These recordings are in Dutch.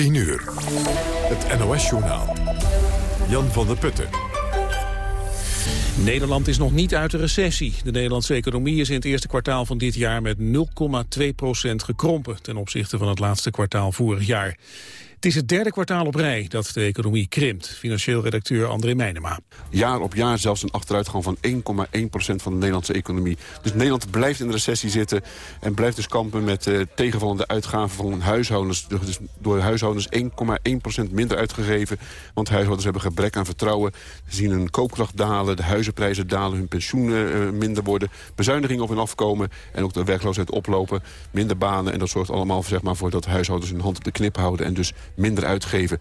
10 uur. Het NOS-journaal. Jan van der Putten. Nederland is nog niet uit de recessie. De Nederlandse economie is in het eerste kwartaal van dit jaar met 0,2% gekrompen ten opzichte van het laatste kwartaal vorig jaar. Het is het derde kwartaal op rij dat de economie krimpt. Financieel redacteur André Meijnema. Jaar op jaar zelfs een achteruitgang van 1,1% van de Nederlandse economie. Dus Nederland blijft in de recessie zitten... en blijft dus kampen met uh, tegenvallende uitgaven van huishoudens. Dus door huishoudens 1,1% minder uitgegeven. Want huishoudens hebben gebrek aan vertrouwen. Ze zien hun koopkracht dalen, de huizenprijzen dalen... hun pensioenen uh, minder worden, bezuinigingen op hun afkomen... en ook de werkloosheid oplopen, minder banen. En dat zorgt allemaal zeg maar, voor dat huishoudens hun hand op de knip houden... en dus minder uitgeven.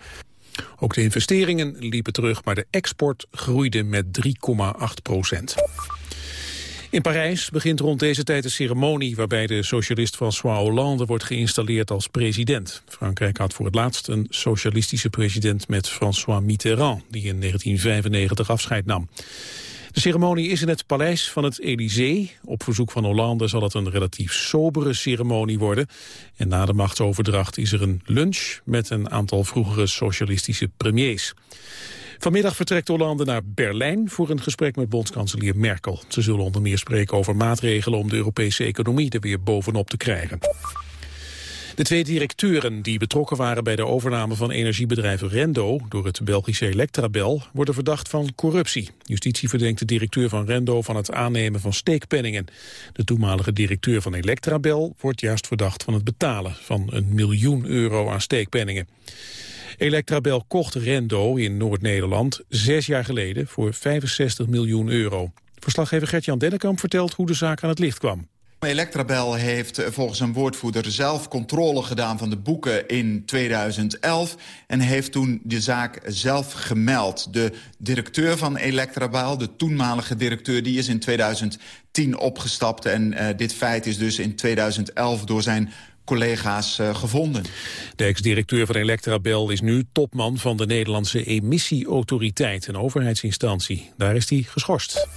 Ook de investeringen liepen terug, maar de export groeide met 3,8 procent. In Parijs begint rond deze tijd een ceremonie waarbij de socialist François Hollande wordt geïnstalleerd als president. Frankrijk had voor het laatst een socialistische president met François Mitterrand, die in 1995 afscheid nam. De ceremonie is in het paleis van het Élysée. Op verzoek van Hollande zal het een relatief sobere ceremonie worden. En na de machtsoverdracht is er een lunch met een aantal vroegere socialistische premiers. Vanmiddag vertrekt Hollande naar Berlijn voor een gesprek met bondskanselier Merkel. Ze zullen onder meer spreken over maatregelen om de Europese economie er weer bovenop te krijgen. De twee directeuren die betrokken waren bij de overname van energiebedrijf Rendo door het Belgische Electrabel worden verdacht van corruptie. Justitie verdenkt de directeur van Rendo van het aannemen van steekpenningen. De toenmalige directeur van Electrabel wordt juist verdacht van het betalen van een miljoen euro aan steekpenningen. Electrabel kocht Rendo in Noord-Nederland zes jaar geleden voor 65 miljoen euro. Verslaggever Gert-Jan Dennekamp vertelt hoe de zaak aan het licht kwam. Electrabel heeft eh, volgens een woordvoerder zelf controle gedaan van de boeken in 2011... en heeft toen de zaak zelf gemeld. De directeur van Electrabel, de toenmalige directeur... die is in 2010 opgestapt en uh, dit feit is dus in 2011 door zijn collega's uh, gevonden. De ex-directeur van Electrabel is nu topman van de Nederlandse emissie-autoriteit, een overheidsinstantie. Daar is hij geschorst.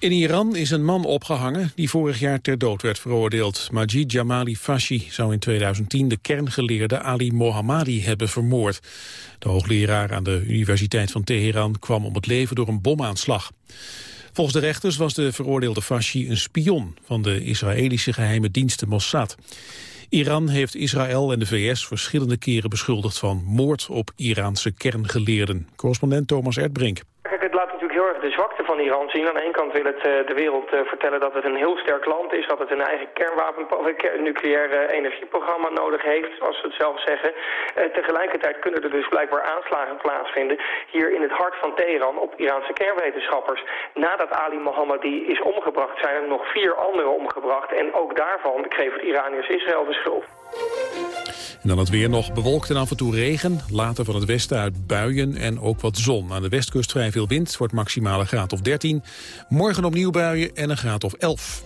In Iran is een man opgehangen die vorig jaar ter dood werd veroordeeld. Majid Jamali Fashi zou in 2010 de kerngeleerde Ali Mohammadi hebben vermoord. De hoogleraar aan de Universiteit van Teheran kwam om het leven door een bomaanslag. Volgens de rechters was de veroordeelde Fashi een spion van de Israëlische geheime diensten Mossad. Iran heeft Israël en de VS verschillende keren beschuldigd van moord op Iraanse kerngeleerden. Correspondent Thomas Erdbrink heel de zwakte van Iran zien. Aan de ene kant wil het uh, de wereld uh, vertellen dat het een heel sterk land is, dat het een eigen kernwapen, nucleair energieprogramma nodig heeft, zoals ze het zelf zeggen. tegelijkertijd kunnen er dus blijkbaar aanslagen plaatsvinden hier in het hart van Teheran op Iraanse kernwetenschappers. Nadat Ali Mohammadi is omgebracht zijn er nog vier anderen omgebracht en ook daarvan kreeg het Iraniërs Israël de schuld. En dan het weer nog bewolkt en af en toe regen. Later van het westen uit buien en ook wat zon. Aan de westkust vrij veel wind. wordt maximale graad of 13. Morgen opnieuw buien en een graad of 11.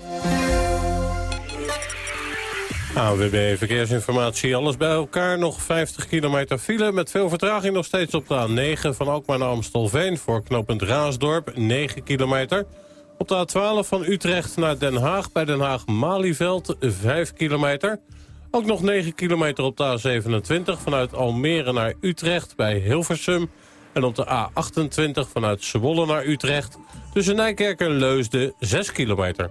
AWB Verkeersinformatie, alles bij elkaar. Nog 50 kilometer file met veel vertraging nog steeds op de A9 van Alkmaar naar Amstelveen... voor knooppunt Raasdorp, 9 kilometer. Op de A12 van Utrecht naar Den Haag bij Den Haag-Malieveld, 5 kilometer... Ook nog 9 kilometer op de A27 vanuit Almere naar Utrecht bij Hilversum. En op de A28 vanuit Zwolle naar Utrecht. Tussen Nijkerk en Leusden 6 kilometer.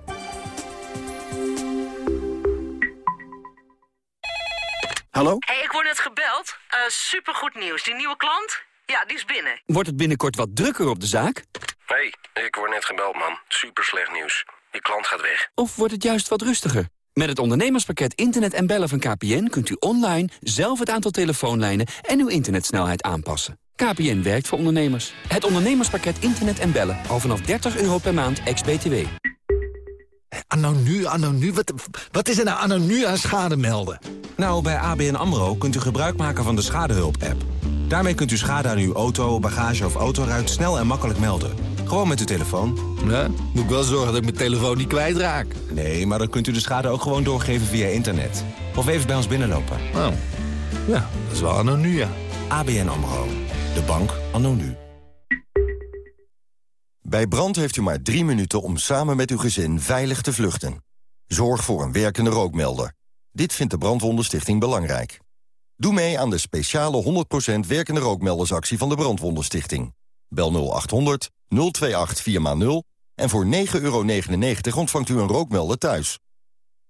Hallo? hey, ik word net gebeld. Uh, supergoed nieuws. Die nieuwe klant? Ja, die is binnen. Wordt het binnenkort wat drukker op de zaak? hey, ik word net gebeld, man. Super slecht nieuws. Die klant gaat weg. Of wordt het juist wat rustiger? Met het ondernemerspakket Internet en Bellen van KPN kunt u online zelf het aantal telefoonlijnen en uw internetsnelheid aanpassen. KPN werkt voor ondernemers. Het ondernemerspakket Internet en Bellen al vanaf 30 euro per maand ex-BTW. Anno nu, anno nu, wat, wat is er nou anno nu aan schade melden? Nou, bij ABN AMRO kunt u gebruik maken van de Schadehulp-app. Daarmee kunt u schade aan uw auto, bagage of autoruit snel en makkelijk melden. Gewoon met uw telefoon. Ja, moet ik wel zorgen dat ik mijn telefoon niet kwijtraak. Nee, maar dan kunt u de schade ook gewoon doorgeven via internet. Of even bij ons binnenlopen. Oh, ja, dat is wel anno nu, ja. ABN AMRO, de bank anno nu. Bij brand heeft u maar drie minuten om samen met uw gezin veilig te vluchten. Zorg voor een werkende rookmelder. Dit vindt de Brandwondenstichting belangrijk. Doe mee aan de speciale 100% werkende rookmeldersactie van de Brandwondenstichting. Bel 0800 028 4x0 en voor 9,99 euro ontvangt u een rookmelder thuis.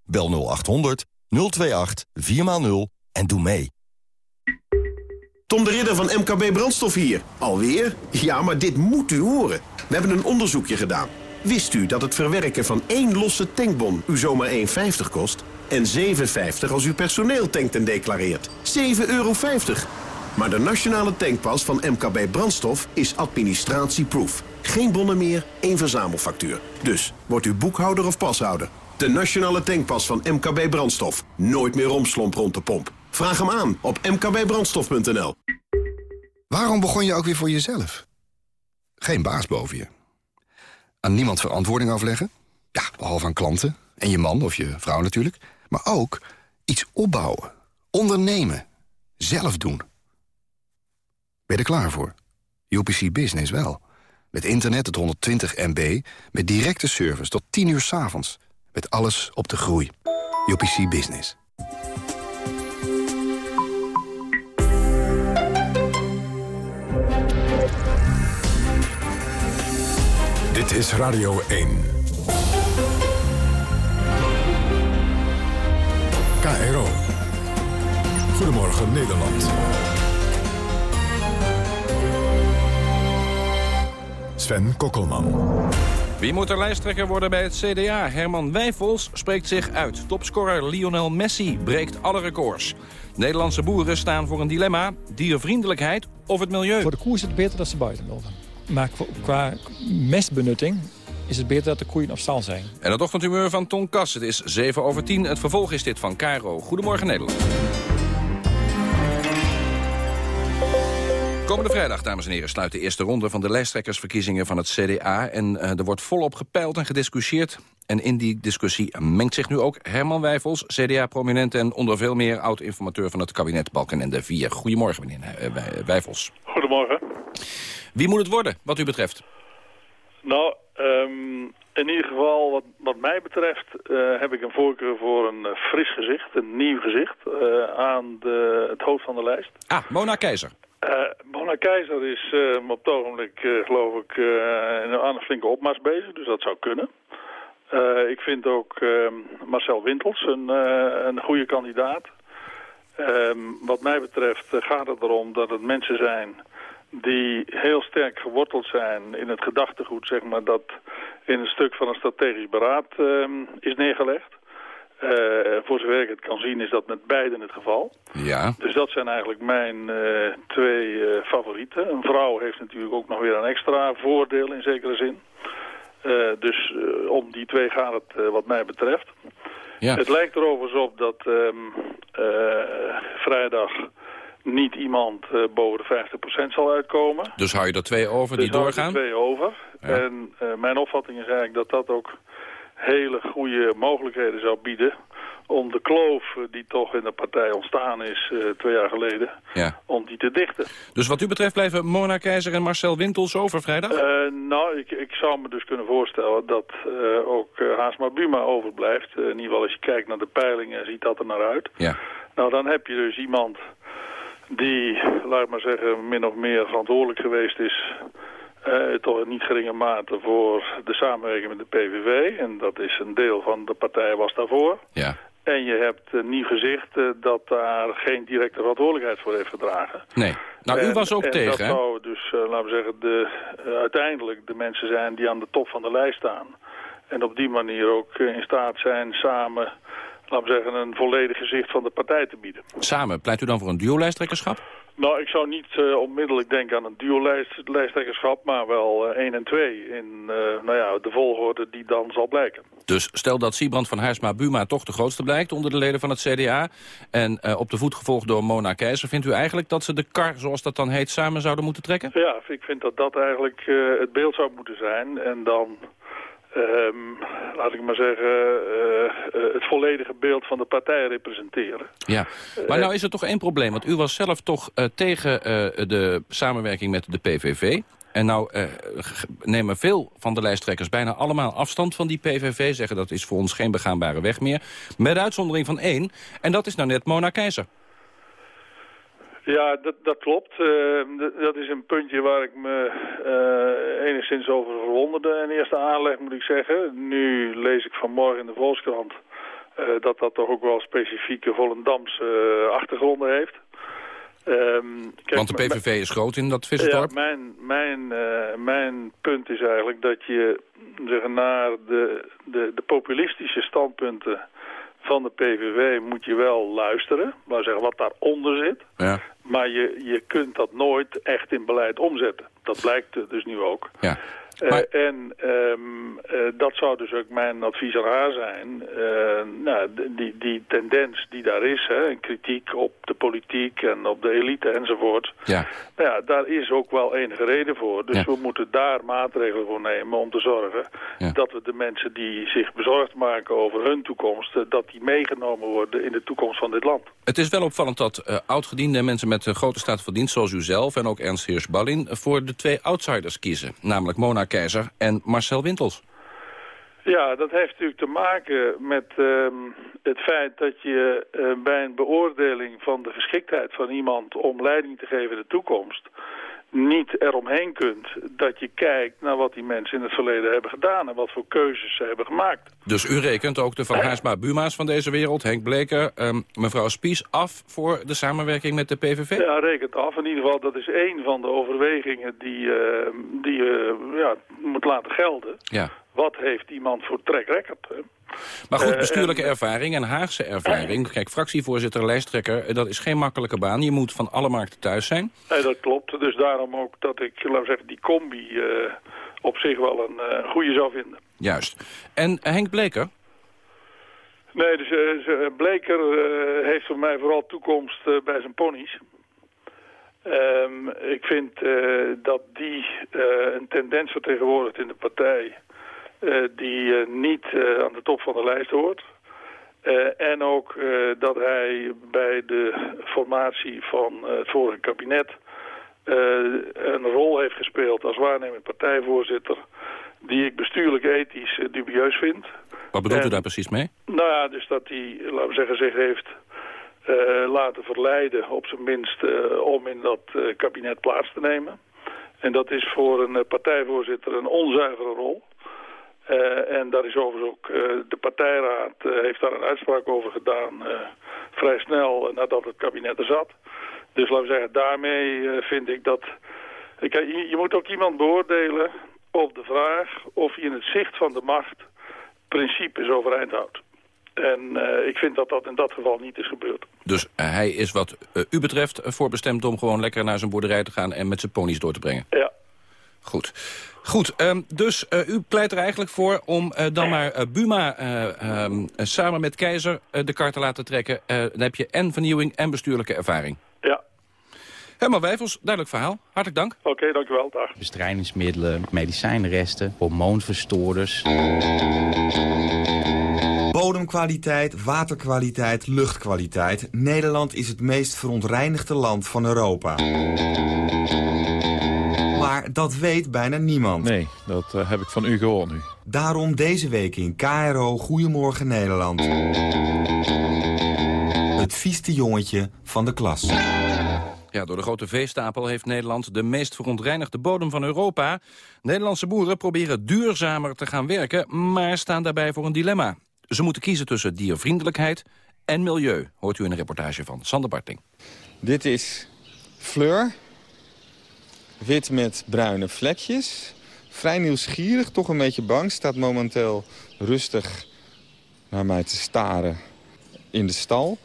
Bel 0800 028 4x0 en doe mee. Tom de Ridder van MKB Brandstof hier. Alweer? Ja, maar dit moet u horen. We hebben een onderzoekje gedaan. Wist u dat het verwerken van één losse tankbon u zomaar 1,50 kost? En 7,50 als u personeel tankt en declareert. 7,50 euro. Maar de nationale tankpas van MKB Brandstof is administratieproof. Geen bonnen meer, één verzamelfactuur. Dus, wordt u boekhouder of pashouder? De nationale tankpas van MKB Brandstof. Nooit meer romslomp rond de pomp. Vraag hem aan op mkbbrandstof.nl. Waarom begon je ook weer voor jezelf? Geen baas boven je. Aan niemand verantwoording afleggen? Ja, behalve aan klanten. En je man of je vrouw natuurlijk. Maar ook iets opbouwen. Ondernemen. Zelf doen. Ben je er klaar voor? UPC Business wel. Met internet tot 120 MB. Met directe service tot 10 uur s avonds. Met alles op de groei. UPC Business. Dit is Radio 1. KRO. Goedemorgen Nederland. Sven Kokkelman. Wie moet er lijsttrekker worden bij het CDA? Herman Wijfels spreekt zich uit. Topscorer Lionel Messi breekt alle records. Nederlandse boeren staan voor een dilemma. Diervriendelijkheid of het milieu. Voor de koe is het beter dat ze buiten. Maar qua mestbenutting is het beter dat de koeien op stal zijn. En het ochtendhumeur van Ton Kas. Het is 7 over 10. Het vervolg is dit van Caro. Goedemorgen Nederland. Komende vrijdag, dames en heren, sluit de eerste ronde van de lijsttrekkersverkiezingen van het CDA. En uh, er wordt volop gepeild en gediscussieerd. En in die discussie mengt zich nu ook Herman Wijfels, CDA-prominent en onder veel meer oud-informateur van het kabinet Balkenende 4. Goedemorgen, meneer uh, Wijfels. Goedemorgen. Wie moet het worden, wat u betreft? Nou, um, in ieder geval, wat, wat mij betreft, uh, heb ik een voorkeur voor een fris gezicht, een nieuw gezicht, aan de, het hoofd van de lijst. Ah, Mona Keizer. Mona Keizer is op het ogenblik, geloof ik, aan een flinke opmars bezig, dus dat zou kunnen. ik vind ook ehm, Marcel Wintels een, een goede kandidaat. Ehm, wat mij betreft gaat het erom dat het mensen zijn die heel sterk geworteld zijn in het gedachtegoed, zeg maar, dat in een stuk van een strategisch beraad uh, is neergelegd. Uh, voor zover ik het kan zien is dat met beiden het geval. Ja. Dus dat zijn eigenlijk mijn uh, twee uh, favorieten. Een vrouw heeft natuurlijk ook nog weer een extra voordeel in zekere zin. dus om die twee gaat het wat mij betreft. Ja. Het lijkt er overigens op dat um, vrijdag niet iemand uh, boven de 50% zal uitkomen. Dus hou je er twee over dus die doorgaan? er twee over. Ja. En uh, mijn opvatting is eigenlijk dat dat ook hele goede mogelijkheden zou bieden om de kloof die toch in de partij ontstaan is uh, twee jaar geleden, ja. om die te dichten. Dus wat u betreft blijven Mona Keizer en Marcel Wintels over vrijdag? Uh, nou, ik, ik zou me dus kunnen voorstellen dat uh, ook Haasma Buma overblijft. in ieder geval als je kijkt naar de peilingen ziet dat er naar uit. Ja. Nou, dan heb je dus iemand die, laat ik maar zeggen, min of meer verantwoordelijk geweest is... Uh, toch in niet geringe mate voor de samenwerking met de PVV. En dat is een deel van de partij was daarvoor. Ja. En je hebt een nieuw gezicht uh, dat daar geen directe verantwoordelijkheid voor heeft gedragen. Nee. Nou, u was ook en tegen, dat hè? zou dus, uh, laten we zeggen, de, uiteindelijk de mensen zijn die aan de top van de lijst staan. En op die manier ook in staat zijn samen laten we zeggen, een volledig gezicht van de partij te bieden. Samen, pleit u dan voor een duo-lijsttrekkerschap? Nou, ik zou niet uh, onmiddellijk denken aan een duo-lijsttrekkerschap, maar wel uh, één en twee in uh, nou ja, de volgorde die dan zal blijken. Dus stel dat Siebrand van Haarsma-Buma toch de grootste blijkt onder de leden van het CDA... en op de voet gevolgd door Mona Keizer, vindt u eigenlijk dat ze de kar, zoals dat dan heet, samen zouden moeten trekken? Ja, ik vind dat dat eigenlijk het beeld zou moeten zijn en dan... Um, laat ik maar zeggen, uh, uh, het volledige beeld van de partij representeren. Ja, maar nou is er toch één probleem. Want u was zelf toch uh, tegen de samenwerking met de PVV. En nou nemen veel van de lijsttrekkers bijna allemaal afstand van die PVV. Zeggen dat is voor ons geen begaanbare weg meer. Met uitzondering van één. En dat is nou net Mona Keizer. Ja, dat, dat klopt. Uh, dat is een puntje waar ik me uh, enigszins over verwonderde in eerste aanleg, moet ik zeggen. Nu lees ik vanmorgen in de Volkskrant uh, dat dat toch ook wel specifieke Volendamse achtergronden heeft. Um, kijk, Want de PVV is groot in dat Visserdorp? Ja, mijn, mijn, mijn punt is eigenlijk dat je zeg, naar de, de, de populistische standpunten van de PVV moet je wel luisteren. Maar zeggen wat daaronder zit. Ja. Maar je, je kunt dat nooit echt in beleid omzetten. Dat blijkt dus nu ook. Ja. Uh, en um, uh, dat zou dus ook mijn advies aan haar zijn. Uh, nou, die, die tendens die daar is, hè, en kritiek op de politiek en op de elite enzovoort. Ja. Nou ja, daar is ook wel enige reden voor. Dus Ja. we moeten daar maatregelen voor nemen om te zorgen Ja. dat we de mensen die zich bezorgd maken over hun toekomst, dat die meegenomen worden in de toekomst van dit land. Het is wel opvallend dat oudgediende mensen met een grote staat van dienst... zoals u zelf en ook Ernst Heers-Ballin... voor de twee outsiders kiezen. Namelijk Mona Keizer en Marcel Wintels. Ja, dat heeft natuurlijk te maken met ehm, het feit dat je eh, bij een beoordeling van de geschiktheid van iemand om leiding te geven in de toekomst niet eromheen kunt dat je kijkt naar wat die mensen in het verleden hebben gedaan en wat voor keuzes ze hebben gemaakt. Dus u rekent ook de Van Haarsma Buma's van deze wereld... Henk Bleker, ehm, mevrouw Spies, af voor de samenwerking met de PVV? Ja, rekent af. In ieder geval, dat is één van de overwegingen die, eh, die je ja, moet laten gelden. Ja. Wat heeft iemand voor track record? hè? Maar goed, Eh, bestuurlijke en- ervaring en Haagse ervaring... Kijk, fractievoorzitter, lijsttrekker, eh, dat is geen makkelijke baan. Je moet van alle markten thuis zijn. Nee, dat klopt. Dus daarom ook dat ik, laten zeggen, die combi eh, op zich wel een eh, goede zou vinden. Juist. En eh, Henk Bleker? Nee, dus eh, ze- Bleker eh, heeft voor mij vooral toekomst eh, bij zijn ponies. Ehm, ik vind eh, dat die eh, een tendens vertegenwoordigt in de partij... eh, die eh, niet eh, aan de top van de lijst hoort. En ook dat hij bij de formatie van het vorige kabinet... een rol heeft gespeeld als waarnemend partijvoorzitter... die ik bestuurlijk ethisch dubieus vind... Wat bedoelt u daar precies mee? nou ja, dus dat hij, laten we zeggen, zich heeft laten verleiden, op zijn minst, om in dat kabinet plaats te nemen. En dat is voor een partijvoorzitter een onzuivere rol. Eh, en daar is overigens ook, eh, de partijraad eh, heeft daar een uitspraak over gedaan, vrij snel nadat het kabinet er zat. Dus laten we zeggen, daarmee vind ik dat... Kijk, je, je moet ook iemand beoordelen op de vraag of hij in het zicht van de macht principes overeind houdt. En ik vind dat dat in dat geval niet is gebeurd. Dus hij is wat u betreft voorbestemd om gewoon lekker naar zijn boerderij te gaan... en met zijn ponies door te brengen. Ja. Goed. Goed, ehm, dus eh, u pleit er eigenlijk voor om eh, dan maar eh, Buma eh, ehm, eh, samen met Keizer de kar te laten trekken. Eh, dan heb je en vernieuwing en bestuurlijke ervaring. Ja. Herman Wijfels, duidelijk verhaal. Hartelijk dank. Oké, dank u wel. Dag. Bestrijdingsmiddelen, medicijnresten, hormoonverstoorders. Bodemkwaliteit, waterkwaliteit, luchtkwaliteit. Nederland is het meest verontreinigde land van Europa. Maar dat weet bijna niemand. Nee, dat eh, heb ik van u gehoord nu. Daarom deze week in KRO Goedemorgen Nederland. Het vieste jongetje van de klas. Ja, door de grote veestapel heeft Nederland de meest verontreinigde bodem van Europa. Nederlandse boeren proberen duurzamer te gaan werken, maar staan daarbij voor een dilemma. Ze moeten kiezen tussen diervriendelijkheid en milieu, hoort u in een reportage van Sander Barting. Dit is Fleur. Wit met bruine vlekjes. Vrij nieuwsgierig, toch een beetje bang. Staat momenteel rustig naar mij te staren in de stal.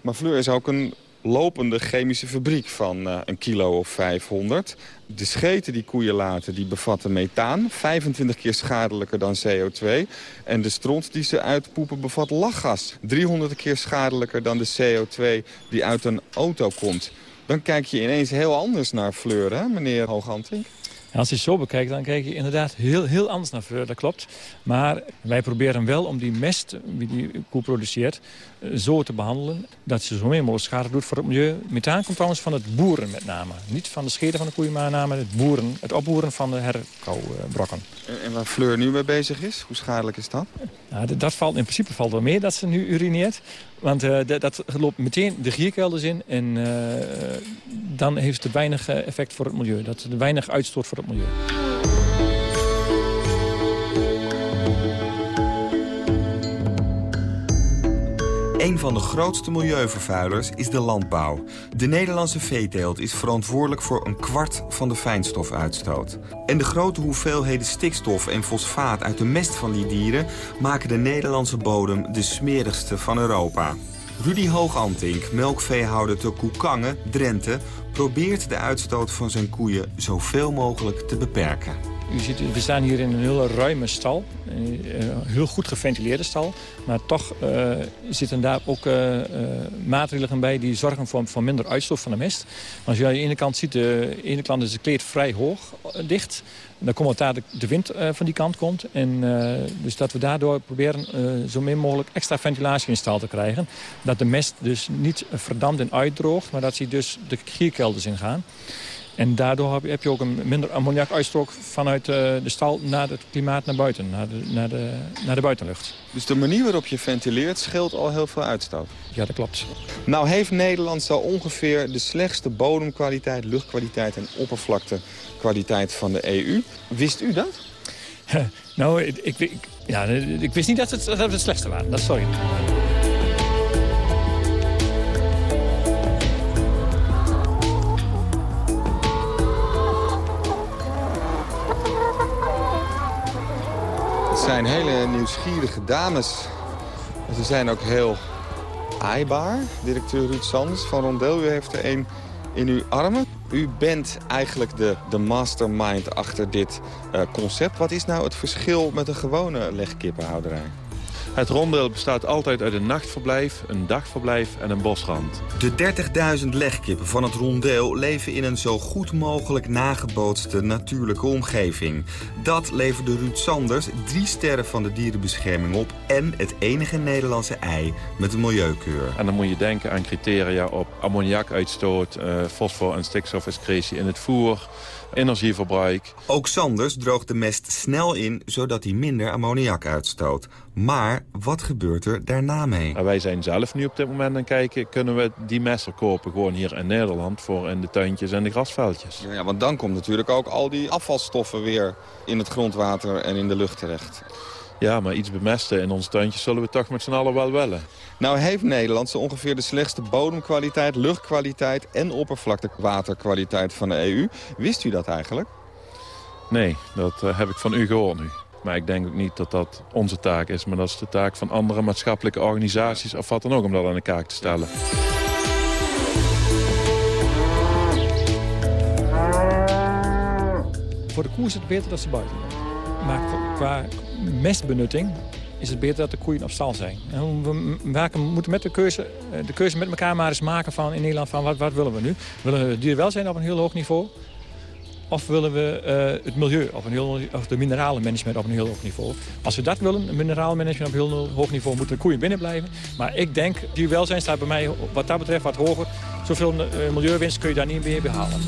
Maar Fleur is ook een lopende chemische fabriek van eh, een kilo of 500. De scheten die koeien laten, die bevatten methaan. 25 keer schadelijker dan CO2. En de stront die ze uitpoepen bevat lachgas. 300 keer schadelijker dan de CO2 die uit een auto komt. Dan kijk je ineens heel anders naar Fleur, hè, meneer Hoogantink? Als je het zo bekijkt, dan kijk je inderdaad heel, heel anders naar Fleur, dat klopt. Maar wij proberen wel om die mest die die koe produceert zo te behandelen... dat ze zo min mogelijk schade doet voor het milieu. Methaan komt trouwens van het boeren met name. Niet van de scheten van de koeien, maar name het, boeren, het opboeren van de herkoubrokken. En, waar Fleur nu mee bezig is, hoe schadelijk is dat? Nou, dat valt in principe valt wel meer dat ze nu urineert. Want uh, dat loopt meteen de gierkelders in. En uh, dan heeft het weinig effect voor het milieu. Dat het weinig uitstoot voor het milieu. Een van de grootste milieuvervuilers is de landbouw. De Nederlandse veeteelt is verantwoordelijk voor een kwart van de fijnstofuitstoot. En de grote hoeveelheden stikstof en fosfaat uit de mest van die dieren... maken de Nederlandse bodem de smerigste van Europa. Rudy Hoogantink, melkveehouder te Koekangen, Drenthe... probeert de uitstoot van zijn koeien zoveel mogelijk te beperken. U ziet, we staan hier in een hele ruime stal. Een heel goed geventileerde stal. Maar toch uh, zitten daar ook uh, uh, maatregelen bij die zorgen voor, minder uitstoot van de mest. als je aan de ene kant ziet, de ene kant is de kleed vrij hoog dicht. Dan komt het daar de, de wind van die kant komt. En, dus dat we daardoor proberen zo min mogelijk extra ventilatie in stal te krijgen. Dat de mest dus niet verdampt en uitdroogt, maar dat ze dus de gierkelders in gaan. En daardoor heb je ook een minder ammoniakuitstrook vanuit eh, de stal naar het klimaat naar buiten, naar de, naar, de, naar de buitenlucht. Dus de manier waarop je ventileert scheelt al heel veel uitstoot? Ja, dat klopt. Nou heeft Nederland zo ongeveer de slechtste bodemkwaliteit, luchtkwaliteit en oppervlaktekwaliteit van de EU. Wist u dat? nou, ik, ik, ja, ik wist niet dat het, dat het slechtste waren. Dat sorry. Zijn hele nieuwsgierige dames. Ze zijn ook heel aaibaar. Directeur Ruud Sanders van Rondel, u heeft er een in uw armen. U bent eigenlijk de, de mastermind achter dit uh, concept. Wat is nou het verschil met een gewone legkippenhouderij? Het rondeel bestaat altijd uit een nachtverblijf, een dagverblijf en een bosrand. De 30.000 legkippen van het rondeel leven in een zo goed mogelijk nagebootste natuurlijke omgeving. Dat leverde Ruud Sanders drie sterren van de dierenbescherming op... en het enige Nederlandse ei met een milieukeur. En dan moet je denken aan criteria op ammoniakuitstoot, uh, fosfor- en stikstofexcretie in het voer energieverbruik. Ook Sanders droogt de mest snel in, zodat hij minder ammoniak uitstoot. Maar wat gebeurt er daarna mee? En wij zijn zelf nu op dit moment aan het kijken... kunnen we die messen kopen gewoon hier in Nederland... voor in de tuintjes en de grasveldjes. Ja, want dan komt natuurlijk ook al die afvalstoffen weer in het grondwater en in de lucht terecht. Ja, maar iets bemesten in onze tuintjes zullen we toch met z'n allen wel willen. Nou heeft Nederland zo ongeveer de slechtste bodemkwaliteit, luchtkwaliteit en oppervlaktewaterkwaliteit van de EU. Wist u dat eigenlijk? Nee, dat uh, heb ik van u gehoord nu. Maar ik denk ook niet dat dat onze taak is. Maar dat is de taak van andere maatschappelijke organisaties... of wat dan ook, om dat aan de kaak te stellen. Voor de koers is het beter dat ze buiten Maar qua mestbenutting is het beter dat de koeien op stal zijn. En we maken, moeten met de keuze, de keuze met elkaar maar eens maken van in Nederland van wat, wat willen we nu? Willen we dierenwelzijn op een heel hoog niveau? Of willen we uh, het milieu op een heel, of de mineralenmanagement op een heel hoog niveau? Als we dat willen, mineralenmanagement op een heel hoog niveau, moeten de koeien binnen blijven. Maar ik denk, dierwelzijn staat bij mij wat dat betreft wat hoger. Zoveel uh, milieuwinst kun je daar niet meer behalen.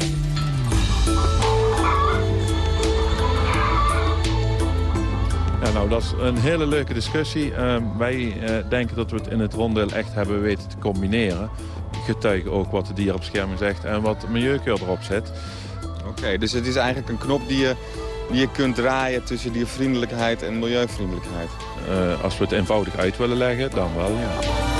Ja, nou, dat is een hele leuke discussie. Uh, wij uh, denken dat we het in het ronddeel echt hebben weten te combineren. Getuigen ook wat de dierenbescherming zegt en wat de milieukeur erop zet. Oké, dus het is eigenlijk een knop die je, die je kunt draaien tussen diervriendelijkheid en milieuvriendelijkheid. Uh, als we het eenvoudig uit willen leggen, dan wel, ja.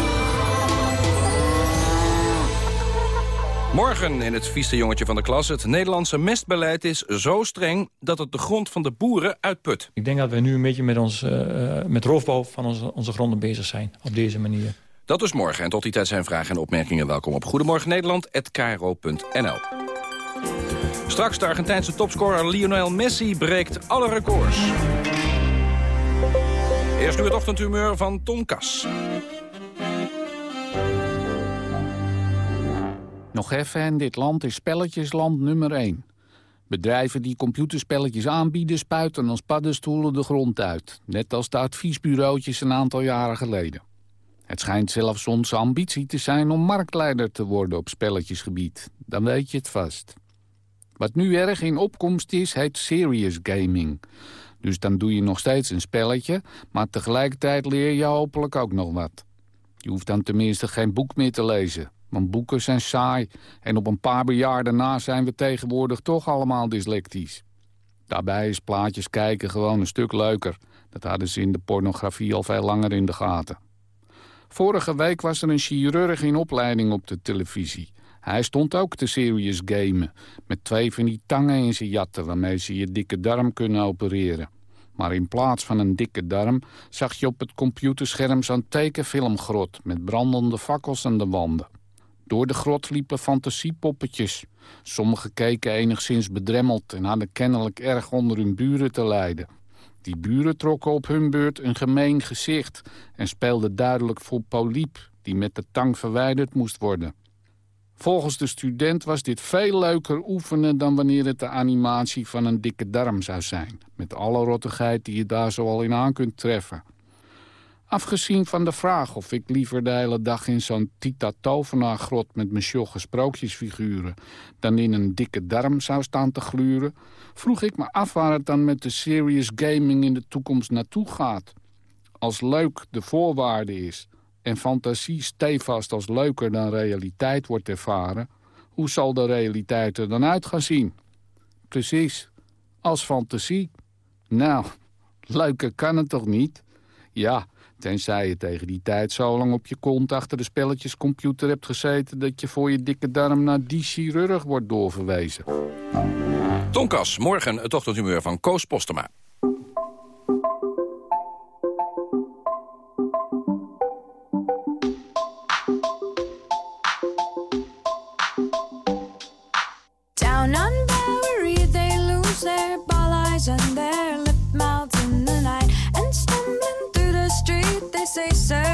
Morgen in het vieste jongetje van de klas. Het Nederlandse mestbeleid is zo streng dat het de grond van de boeren uitput. Ik denk dat we nu een beetje met, ons, uh, met roofbouw van onze, onze gronden bezig zijn. Op deze manier. Dat is morgen. En tot die tijd zijn vragen en opmerkingen welkom op Goedemorgen Nederland@kro.nl. Straks de Argentijnse topscorer Lionel Messi breekt alle records. Eerst nu het ochtendhumeur van Tom Kas. Nog even, en dit land is spelletjesland nummer 1. Bedrijven die computerspelletjes aanbieden spuiten als paddenstoelen de grond uit. Net als de adviesbureautjes een aantal jaren geleden. Het schijnt zelfs onze ambitie te zijn om marktleider te worden op spelletjesgebied. Dan weet je het vast. Wat nu erg in opkomst is, heet serious gaming. Dus dan doe je nog steeds een spelletje, maar tegelijkertijd leer je hopelijk ook nog wat. Je hoeft dan tenminste geen boek meer te lezen, want boeken zijn saai... en op een paar bejaarden na zijn we tegenwoordig toch allemaal dyslectisch. Daarbij is plaatjes kijken gewoon een stuk leuker. Dat hadden ze in de pornografie al veel langer in de gaten. Vorige week was er een chirurg in opleiding op de televisie. Hij stond ook te serious gamen. Met twee van die tangen in zijn jatten waarmee ze je dikke darm kunnen opereren. Maar in plaats van een dikke darm zag je op het computerscherm zo'n tekenfilmgrot... met brandende fakkels aan de wanden. Door de grot liepen fantasiepoppetjes. Sommigen keken enigszins bedremmeld en hadden kennelijk erg onder hun buren te lijden. Die buren trokken op hun beurt een gemeen gezicht... en speelden duidelijk voor poliep die met de tang verwijderd moest worden. Volgens de student was dit veel leuker oefenen dan wanneer het de animatie van een dikke darm zou zijn. Met alle rottigheid die je daar zoal in aan kunt treffen. Afgezien van de vraag of ik liever de hele dag in zo'n Tita grot met mijn sjogge dan in een dikke darm zou staan te gluren, vroeg ik me af waar het dan met de serious gaming in de toekomst naartoe gaat. Als leuk de voorwaarde is en fantasie stevast als leuker dan realiteit wordt ervaren, hoe zal de realiteit er dan uit gaan zien? Precies, als fantasie. Nou, leuker kan het toch niet? Ja, tenzij je tegen die tijd zo lang op je kont achter de spelletjescomputer hebt gezeten... dat je voor je dikke darm naar die chirurg wordt doorverwezen. Tonkas, morgen het ochtendhumeur van Koos Postema. Down on say sad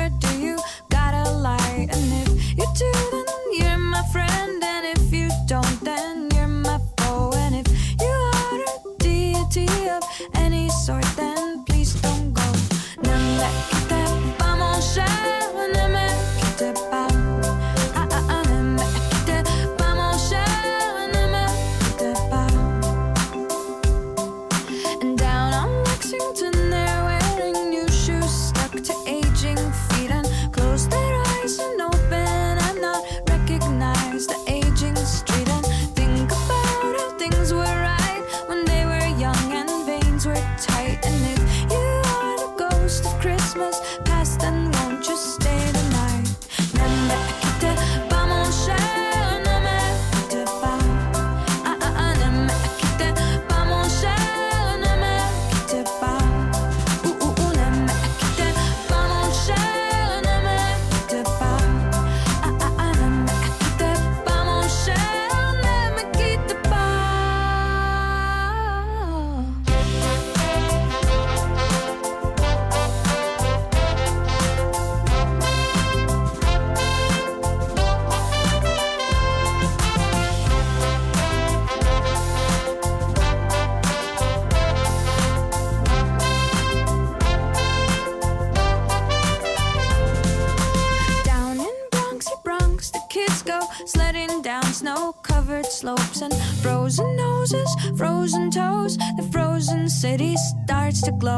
plastic.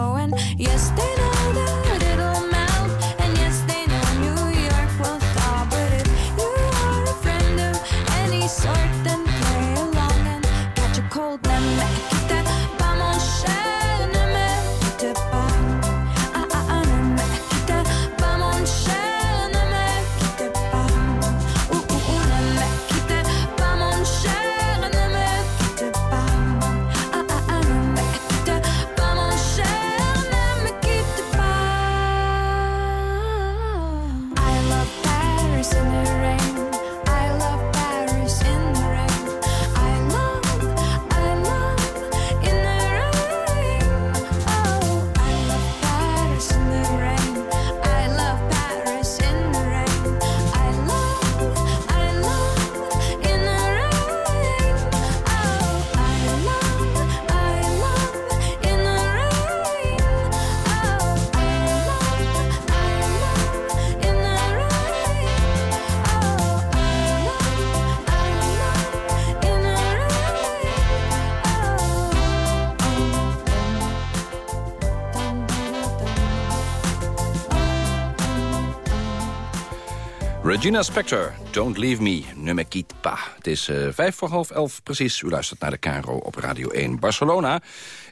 Regina Spector, Don't Leave Me, ne me quitte pas. Het is eh, vijf voor half elf precies. U luistert naar de Caro op Radio 1. Barcelona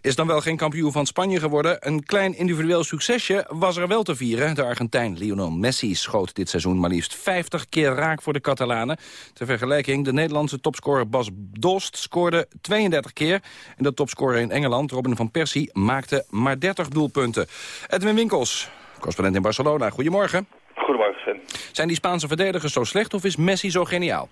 is dan wel geen kampioen van Spanje geworden. Een klein individueel succesje was er wel te vieren. De Argentijn Lionel Messi schoot dit seizoen maar liefst 50 keer raak voor de Catalanen. Ter vergelijking, de Nederlandse topscorer Bas Dost scoorde 32 keer. En de topscorer in Engeland, Robin van Persie, maakte maar 30 doelpunten. Edwin Winkels, correspondent in Barcelona. Goedemorgen. Zijn die Spaanse verdedigers zo slecht of is Messi zo geniaal?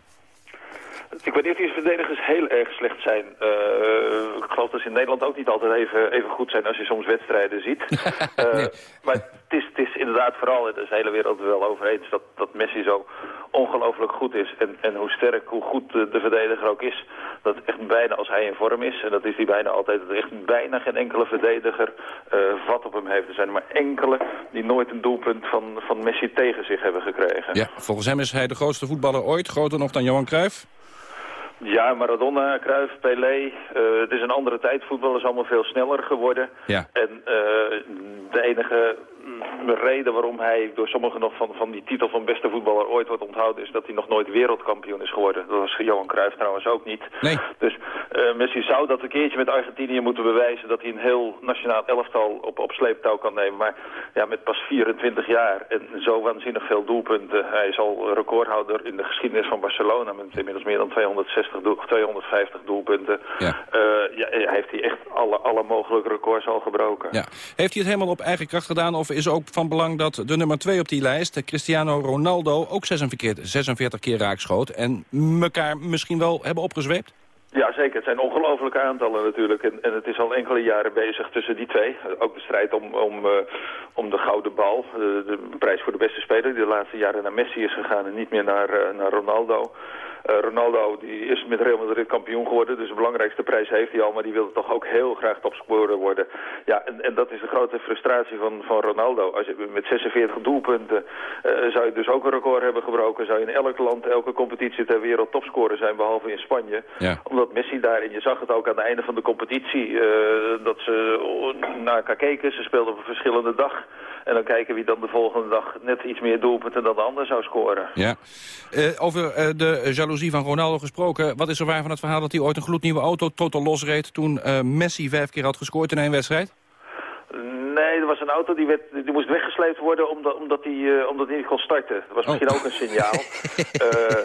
Ik weet niet of die verdedigers heel erg slecht zijn. Eh, ik geloof dat ze in Nederland ook niet altijd even, even goed zijn als je soms wedstrijden ziet. Eh, Maar het is, het is inderdaad vooral, en daar is de hele wereld er wel over eens, dat, dat Messi zo ongelooflijk goed is. En, en hoe sterk, hoe goed de, de verdediger ook is. Dat echt bijna als hij in vorm is, en dat is hij bijna altijd, dat er echt bijna geen enkele verdediger eh, vat op hem heeft. Er zijn maar enkele die nooit een doelpunt van, van Messi tegen zich hebben gekregen. Ja, volgens hem is hij de grootste voetballer ooit, groter nog dan Johan Cruijff. Ja, Maradona, Cruyff, Pelé. eh, het is een andere tijd. Voetbal is allemaal veel sneller geworden. Ja. En eh, de enige mm, reden waarom hij door sommigen nog van, van die titel van beste voetballer ooit wordt onthouden... is dat hij nog nooit wereldkampioen is geworden. Dat was Johan Cruijff trouwens ook niet. Nee. Dus eh, Messi zou dat een keertje met Argentinië moeten bewijzen... dat hij een heel nationaal elftal op, op sleeptouw kan nemen. Maar ja, met pas 24 jaar en zo waanzinnig veel doelpunten. Hij is al recordhouder in de geschiedenis van Barcelona... met inmiddels meer dan 260 doel, 250 doelpunten. Ja. Eh, ja, heeft hij echt alle, alle mogelijke records al gebroken. Ja. Heeft hij het helemaal op eigen kracht gedaan of is ook van belang dat de nummer 2 op die lijst, Cristiano Ronaldo, ook 46 keer, 46 keer raakschoot en elkaar misschien wel hebben opgezweept? Ja, zeker. Het zijn ongelofelijke aantallen natuurlijk. En, en het is al enkele jaren bezig tussen die twee. Ook de strijd om, om, eh, om de gouden bal. Eh, de prijs voor de beste speler die de laatste jaren naar Messi is gegaan en niet meer naar, eh, naar Ronaldo. Eh, Ronaldo die is met Real Madrid kampioen geworden, dus de belangrijkste prijs heeft hij al, maar die wil toch ook heel graag topscorer worden. Ja, en, en dat is de grote frustratie van, van Ronaldo. Als je met 46 doelpunten eh, zou je dus ook een record hebben gebroken, zou je in elk land, elke competitie ter wereld topscorer zijn, behalve in Spanje. Ja. Omdat Messi daar, en je zag het ook aan het einde van de competitie, eh, dat ze naar elkaar keken, ze speelden op een verschillende dag. En dan kijken wie dan de volgende dag net iets meer doelpunten dan de ander zou scoren. Ja. Eh, over eh, de jaloezie van Ronaldo gesproken. Wat is er waar van het verhaal dat hij ooit een gloednieuwe auto totaal losreed... toen eh, Messi vijf keer had gescoord in één wedstrijd? Nee, er was een auto die, werd, die moest weggesleept worden omdat, omdat, die, eh, omdat die niet kon starten. Dat was misschien ook een signaal. Eh,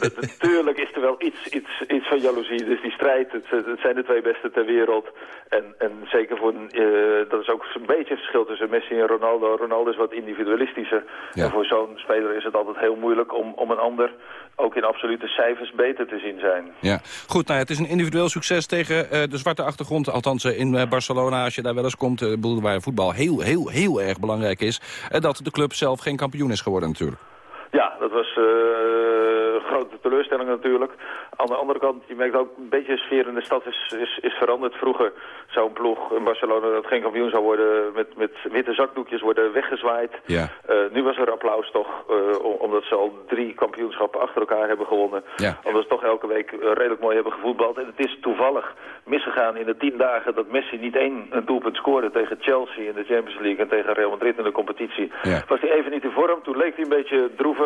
dat- Natuurlijk is er wel iets, iets, iets van jaloezie. Dus die strijd, het, het zijn de twee beste ter wereld. En, en zeker voor, eh, dat is ook een beetje het verschil tussen Messi en Ronaldo. Ronaldo is wat individualistischer. En voor zo'n speler is het altijd heel moeilijk om, om een ander ook in absolute cijfers beter te zien zijn. Ja, goed. Nou, het is een individueel succes tegen eh, de zwarte achtergrond. Althans eh, in eh, Barcelona, als je daar wel eens komt. Waar voetbal heel, heel, heel erg belangrijk is. eh, dat de club zelf geen kampioen is geworden natuurlijk. Ja, dat was eh, een grote teleurstelling natuurlijk. Aan de andere kant, je merkt ook een beetje de sfeer in de stad is, is, is veranderd. Vroeger zou een ploeg in Barcelona dat geen kampioen zou worden met, met witte zakdoekjes worden weggezwaaid. Ja. Eh, nu was er applaus toch, eh, om- omdat ze al drie kampioenschappen achter elkaar hebben gewonnen. Ja. Omdat ze toch elke week redelijk mooi hebben gevoetbald. En het is toevallig misgegaan in de tien dagen dat Messi niet één een doelpunt scoorde tegen Chelsea in de Champions League en tegen Real Madrid in de competitie. Ja. Was hij even niet in vorm, toen leek hij een beetje droevig.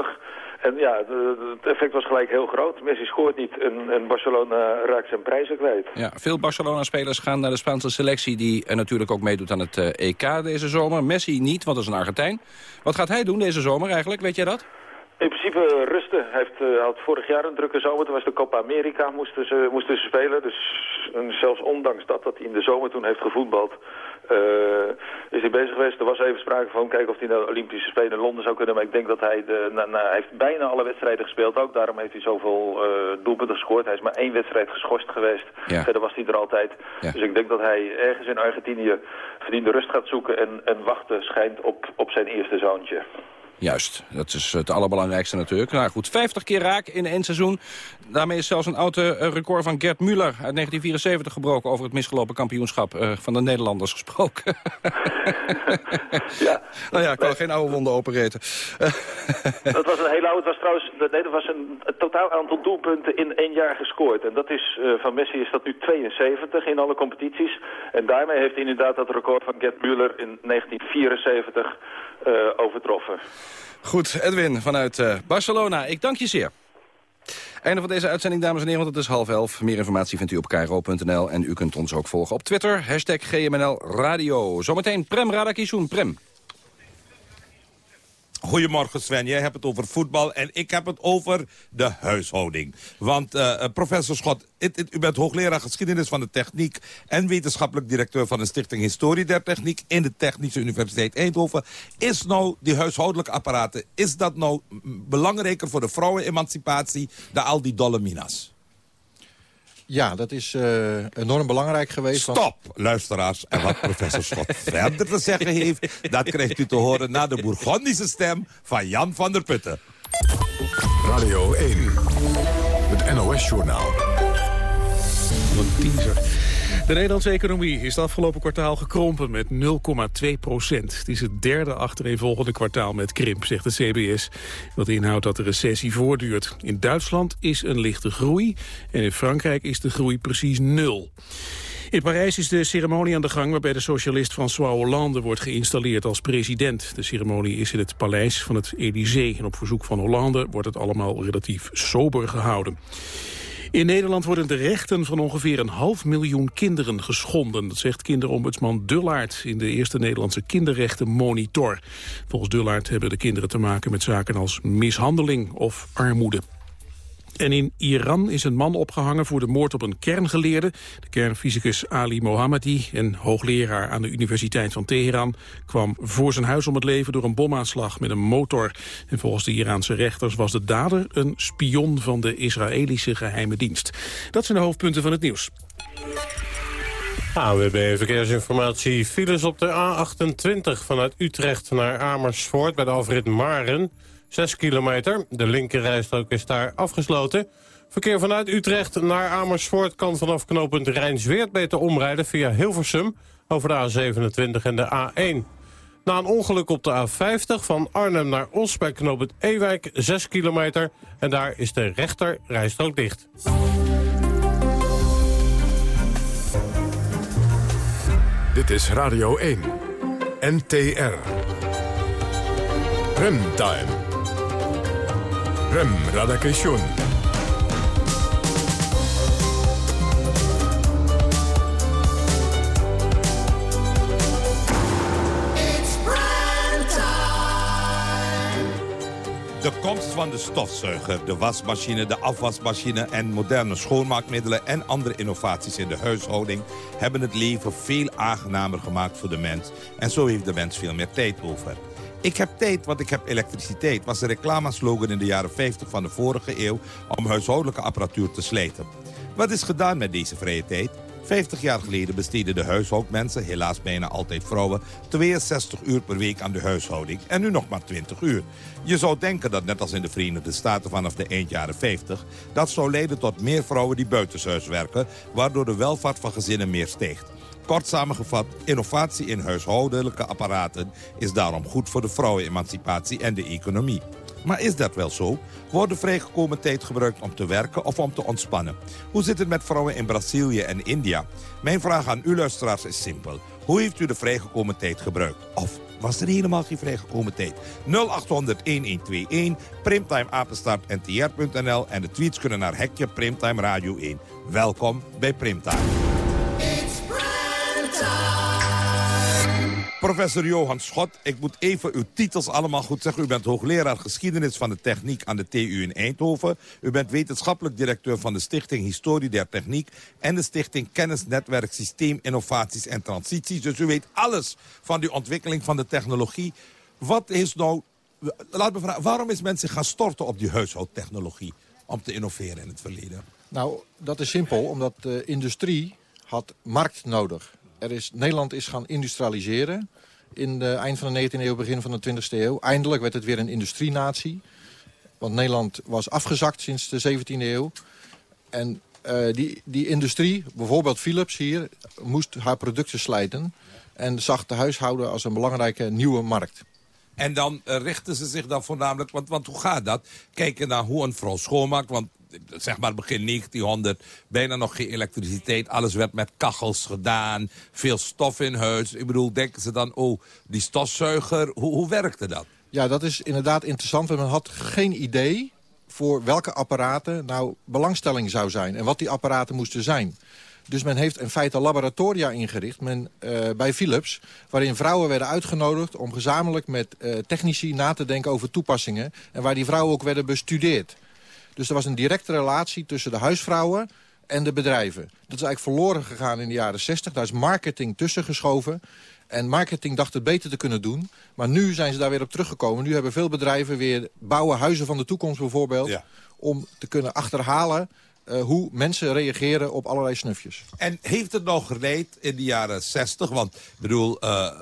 En ja, het effect was gelijk heel groot. Messi scoort niet en, en Barcelona raakt zijn prijzen kwijt. Ja, veel Barcelona-spelers gaan naar de Spaanse selectie... die eh, natuurlijk ook meedoet aan het eh, EK deze zomer. Messi niet, want dat is een Argentijn. Wat gaat hij doen deze zomer eigenlijk? Weet jij dat? In principe rusten. Hij heeft, eh, had vorig jaar een drukke zomer. Toen was de Copa America, moesten ze, moesten ze spelen. Dus en zelfs ondanks dat, dat hij in de zomer toen heeft gevoetbald... eh, is hij bezig geweest. Er was even sprake van kijken of hij naar de Olympische Spelen in Londen zou kunnen. Maar ik denk dat hij... De, na, na- hij heeft bijna alle wedstrijden gespeeld ook. Daarom heeft hij zoveel eh, doelpunten gescoord. Hij is maar één wedstrijd geschorst geweest. Ja. Verder was hij er altijd. Ja. Dus ik denk dat hij ergens in Argentinië verdiende rust gaat zoeken... en, en wachten schijnt op, op zijn eerste zoontje. Juist, dat is het allerbelangrijkste natuurlijk. Nou goed, 50 keer raak in één seizoen. Daarmee is zelfs een oude eh, record van Gert Muller uit 1974 gebroken... over het misgelopen kampioenschap eh, van de Nederlanders gesproken. ja. Nou ja, ik wil geen oude wonden opereren. Dat was een hele oude, het was trouwens, nee, dat was een, een totaal aantal doelpunten in één jaar gescoord. En dat is, eh, van Messi is dat nu 72 in alle competities. En daarmee heeft hij inderdaad dat record van Gerd Müller in 1974 eh, overtroffen. Goed, Edwin vanuit eh, Barcelona. Ik dank je zeer. Einde van deze uitzending, dames en heren, want het is half elf. Meer informatie vindt u op kro.nl en u kunt ons ook volgen op Twitter. Hashtag GMNL Radio. Zometeen Prem Radakishun. Prem. Goedemorgen Sven, jij hebt het over voetbal en ik heb het over de huishouding. Want uh, professor Schot, u bent hoogleraar geschiedenis van de techniek... en wetenschappelijk directeur van de Stichting Historie der Techniek... in de Technische Universiteit Eindhoven. Is nou die huishoudelijke apparaten, is dat nou belangrijker voor de vrouwenemancipatie... dan al die dolle minas? Ja, dat is uh, enorm belangrijk geweest. Stop, want... luisteraars. En wat professor Schot verder te zeggen heeft... dat krijgt u te horen na de Bourgondische stem van Jan van der Putten. Radio 1, het NOS-journaal. Wat een teaser. De Nederlandse economie is het afgelopen kwartaal gekrompen met 0,2 procent. Het is het derde achtereenvolgende kwartaal met krimp, zegt de CBS. Wat inhoudt dat de recessie voortduurt. In Duitsland is een lichte groei en in Frankrijk is de groei precies nul. In Parijs is de ceremonie aan de gang waarbij de socialist François Hollande wordt geïnstalleerd als president. De ceremonie is in het paleis van het Élysée en op verzoek van Hollande wordt het allemaal relatief sober gehouden. In Nederland worden de rechten van ongeveer een half miljoen kinderen geschonden. Dat zegt kinderombudsman Dullaert in de eerste Nederlandse kinderrechtenmonitor. Volgens Dullaert hebben de kinderen te maken met zaken als mishandeling of armoede. En in Iran is een man opgehangen voor de moord op een kerngeleerde. De kernfysicus Ali Mohammadi, een hoogleraar aan de Universiteit van Teheran... kwam voor zijn huis om het leven door een bomaanslag met een motor. En volgens de Iraanse rechters was de dader een spion van de Israëlische geheime dienst. Dat zijn de hoofdpunten van het nieuws. AWB Verkeersinformatie. Files op de A28 vanuit Utrecht naar Amersfoort bij de afrit Maren... 6 kilometer. De linkerrijstrook is daar afgesloten. Verkeer vanuit Utrecht naar Amersfoort kan vanaf knooppunt Rijnsweert beter omrijden via Hilversum over de A27 en de A1. Na een ongeluk op de A50 van Arnhem naar Os bij knooppunt Ewijk 6 kilometer en daar is de rechter rijstrook dicht. Dit is Radio 1, NTR. Remtime. Rem Radakation. De komst van de stofzuiger, de wasmachine, de afwasmachine en moderne schoonmaakmiddelen en andere innovaties in de huishouding hebben het leven veel aangenamer gemaakt voor de mens. En zo heeft de mens veel meer tijd over. Ik heb tijd, want ik heb elektriciteit, was de reclameslogan in de jaren 50 van de vorige eeuw om huishoudelijke apparatuur te slijten. Wat is gedaan met deze vrije tijd? 50 jaar geleden besteden de huishoudmensen, helaas bijna altijd vrouwen... 62 uur per week aan de huishouding en nu nog maar 20 uur. Je zou denken dat net als in de Verenigde Staten vanaf de eind jaren 50... dat zou leiden tot meer vrouwen die buitenshuis werken... waardoor de welvaart van gezinnen meer steegt. Kort samengevat, innovatie in huishoudelijke apparaten... is daarom goed voor de vrouwenemancipatie en de economie. Maar is dat wel zo? Wordt de vrijgekomen tijd gebruikt om te werken of om te ontspannen? Hoe zit het met vrouwen in Brazilië en India? Mijn vraag aan u luisteraars is simpel. Hoe heeft u de vrijgekomen tijd gebruikt? Of was er helemaal geen vrijgekomen tijd? 0800-1121, primtimeapenstaartntr.nl en de tweets kunnen naar Hekje Primtime Radio 1. Welkom bij Primtime. Professor Johan Schot, ik moet even uw titels allemaal goed zeggen. U bent hoogleraar geschiedenis van de techniek aan de TU in Eindhoven. U bent wetenschappelijk directeur van de Stichting Historie der Techniek... en de Stichting Kennisnetwerk Systeem Innovaties en Transities. Dus u weet alles van die ontwikkeling van de technologie. Wat is nou... Laat me vragen, waarom is mensen gaan storten op die huishoudtechnologie... om te innoveren in het verleden? Nou, dat is simpel, omdat de industrie had markt nodig er is, Nederland is gaan industrialiseren in de eind van de 19e eeuw, begin van de 20e eeuw. Eindelijk werd het weer een industrienatie. Want Nederland was afgezakt sinds de 17e eeuw. En uh, die, die industrie, bijvoorbeeld Philips hier, moest haar producten slijten. En zag de huishouden als een belangrijke nieuwe markt. En dan uh, richten ze zich dan voornamelijk, want, want hoe gaat dat? Kijken naar hoe een vrouw schoonmaakt, want zeg maar begin 1900, bijna nog geen elektriciteit. Alles werd met kachels gedaan, veel stof in huis. Ik bedoel, denken ze dan, oh, die stofzuiger, hoe, hoe werkte dat? Ja, dat is inderdaad interessant. Want men had geen idee voor welke apparaten nou belangstelling zou zijn. En wat die apparaten moesten zijn. Dus men heeft in feite laboratoria ingericht men, eh, bij Philips... waarin vrouwen werden uitgenodigd om gezamenlijk met eh, technici na te denken over toepassingen... en waar die vrouwen ook werden bestudeerd. Dus er was een directe relatie tussen de huisvrouwen en de bedrijven. Dat is eigenlijk verloren gegaan in de jaren 60. Daar is marketing tussen geschoven. En marketing dacht het beter te kunnen doen. Maar nu zijn ze daar weer op teruggekomen. Nu hebben veel bedrijven weer bouwen huizen van de toekomst bijvoorbeeld... om te kunnen achterhalen eh, hoe mensen reageren op allerlei snufjes. En heeft het nog geleid in de jaren 60? Want bedoel, eh,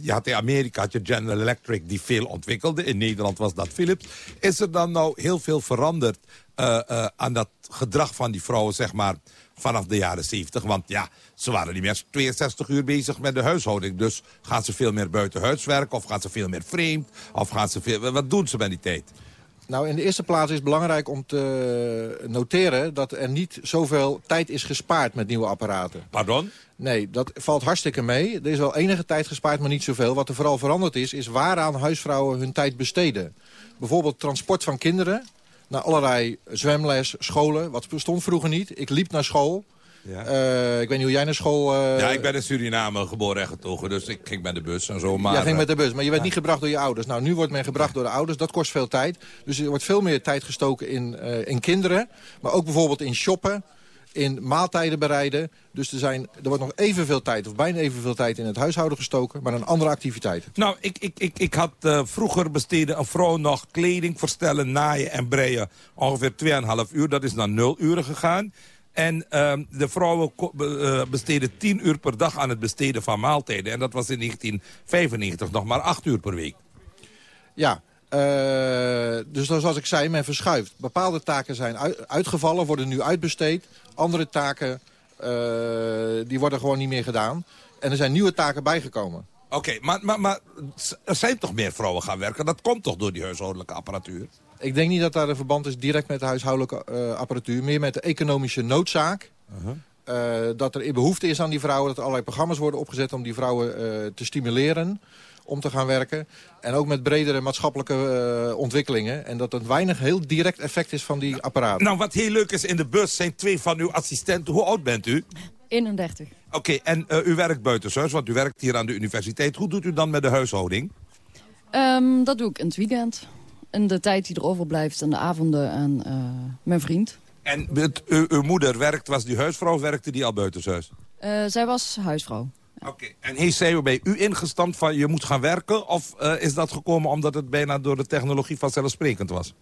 je had in Amerika had je General Electric die veel ontwikkelde. In Nederland was dat Philips. Is er dan nou heel veel veranderd eh, aan dat gedrag van die vrouwen, zeg maar, vanaf de jaren 70? Want ja, ze waren niet meer 62 uur bezig met de huishouding. Dus gaan ze veel meer buiten huis werken? Of gaan ze veel meer vreemd? Of gaan ze veel... Wat doen ze met die tijd? Nou, in de eerste plaats is het belangrijk om te noteren... dat er niet zoveel tijd is gespaard met nieuwe apparaten. Pardon? Nee, dat valt hartstikke mee. Er is wel enige tijd gespaard, maar niet zoveel. Wat er vooral veranderd is, is waaraan huisvrouwen hun tijd besteden. Bijvoorbeeld transport van kinderen naar allerlei zwemles, scholen. Wat bestond vroeger niet. Ik liep naar school. Ja. Uh, ik weet niet hoe jij naar school... Uh... Ja, ik ben in Suriname geboren en getogen, dus ik ging met de bus en zo. Maar, ja, ging met de bus, maar je werd niet gebracht door je ouders. Nou, nu wordt men gebracht door de ouders, dat kost veel tijd. Dus er wordt veel meer tijd gestoken in, uh, in kinderen. Maar ook bijvoorbeeld in shoppen, in maaltijden bereiden. Dus er, zijn, er wordt nog evenveel tijd, of bijna evenveel tijd in het huishouden gestoken... maar een andere activiteit. Nou, ik, ik, ik, ik had vroeger besteedde een vrouw nog kleding verstellen, naaien en breien. Ongeveer 2,5 uur, dat is naar 0 uren gegaan. En uh, de vrouwen uh, besteden 10 uur per dag aan het besteden van maaltijden. En dat was in 1995 nog maar 8 uur per week. Ja, uh, dus zoals ik zei, men verschuift. Bepaalde taken zijn uitgevallen, worden nu uitbesteed. Andere taken die worden gewoon niet meer gedaan. En er zijn nieuwe taken bijgekomen. Oké, okay, maar, maar, maar er zijn toch meer vrouwen gaan werken? Dat komt toch door die huishoudelijke apparatuur? Ik denk niet dat daar een verband is direct met de huishoudelijke uh, apparatuur. Meer met de economische noodzaak. Uh -huh. uh, dat er behoefte is aan die vrouwen. Dat er allerlei programma's worden opgezet om die vrouwen te stimuleren om te gaan werken. En ook met bredere maatschappelijke ontwikkelingen. En dat het weinig heel direct effect is van die apparaten. Nou, wat heel leuk is in de bus zijn twee van uw assistenten. Hoe oud bent u? 31. Oké, okay, en u werkt buitenshuis, want u werkt hier aan de universiteit. Hoe doet u dan met de huishouding? Um, dat doe ik in het weekend in de tijd die er overblijft en de avonden en uh, mijn vriend. En met, uw, uw, moeder werkt, was die huisvrouw, werkte die al buitenshuis? Uh, zij was huisvrouw. Ja. Oké, okay. en heeft zij bij u ingestampt van je moet gaan werken? Of uh, is dat gekomen omdat het bijna door de technologie vanzelfsprekend was?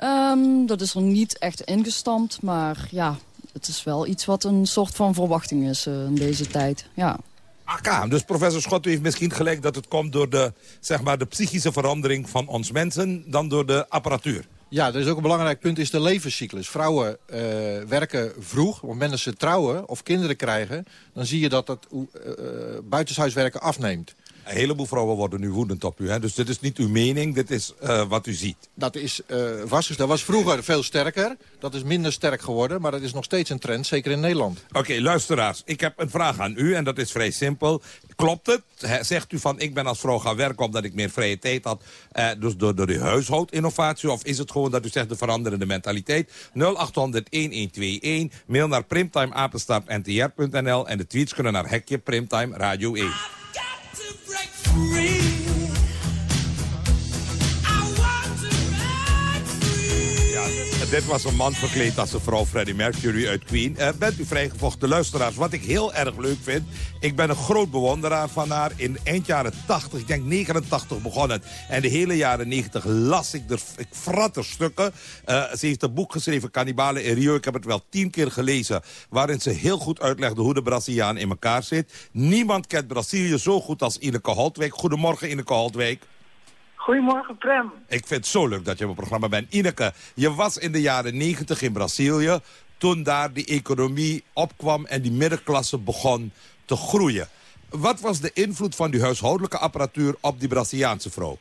Um, dat is er niet echt ingestampt, maar ja, het is wel iets wat een soort van verwachting is in deze tijd. Ja. Dus professor Schot, u heeft misschien gelijk dat het komt door de, zeg maar, de psychische verandering van ons mensen dan door de apparatuur. Ja, er is ook een belangrijk punt, is de levenscyclus. Vrouwen uh, werken vroeg, op het dat ze trouwen of kinderen krijgen... dan zie je dat dat uh, buitenshuiswerken afneemt. Een heleboel vrouwen worden nu woedend op u. Hè? Dus dit is niet uw mening, dit is uh, wat u ziet. Dat is uh, vastgesteld. Dat was vroeger veel sterker. Dat is minder sterk geworden, maar dat is nog steeds een trend, zeker in Nederland. Oké, okay, luisteraars. Ik heb een vraag aan u en dat is vrij simpel. Klopt het? Zegt u van ik ben als vrouw gaan werken omdat ik meer vrije tijd had... Uh, dus door, door de huishoudinnovatie? Of is het gewoon dat u zegt de veranderende mentaliteit? 0800-1121, mail naar primtimeapenstaartntr.nl... en de tweets kunnen naar Hekje Primtime Radio 1. free. Dit was een man verkleed als een vrouw Freddie Mercury uit Queen. Uh, bent u vrijgevochten luisteraars? Wat ik heel erg leuk vind... ik ben een groot bewonderaar van haar. In eind jaren 80, ik denk 89 begon het. En de hele jaren 90 las ik er, ik er stukken. Uh, ze heeft een boek geschreven, Cannibalen in Rio. Ik heb het wel tien keer gelezen. Waarin ze heel goed uitlegde hoe de Braziliaan in elkaar zit. Niemand kent Brazilië zo goed als Ineke Holtwijk. Goedemorgen Ineke Holtwijk. Goedemorgen, Prem. Ik vind het zo leuk dat je op het programma bent. Ineke, je was in de jaren 90 in Brazilië... toen daar die economie opkwam en die middenklasse begon te groeien. Wat was de invloed van die huishoudelijke apparatuur op die Braziliaanse vrouw?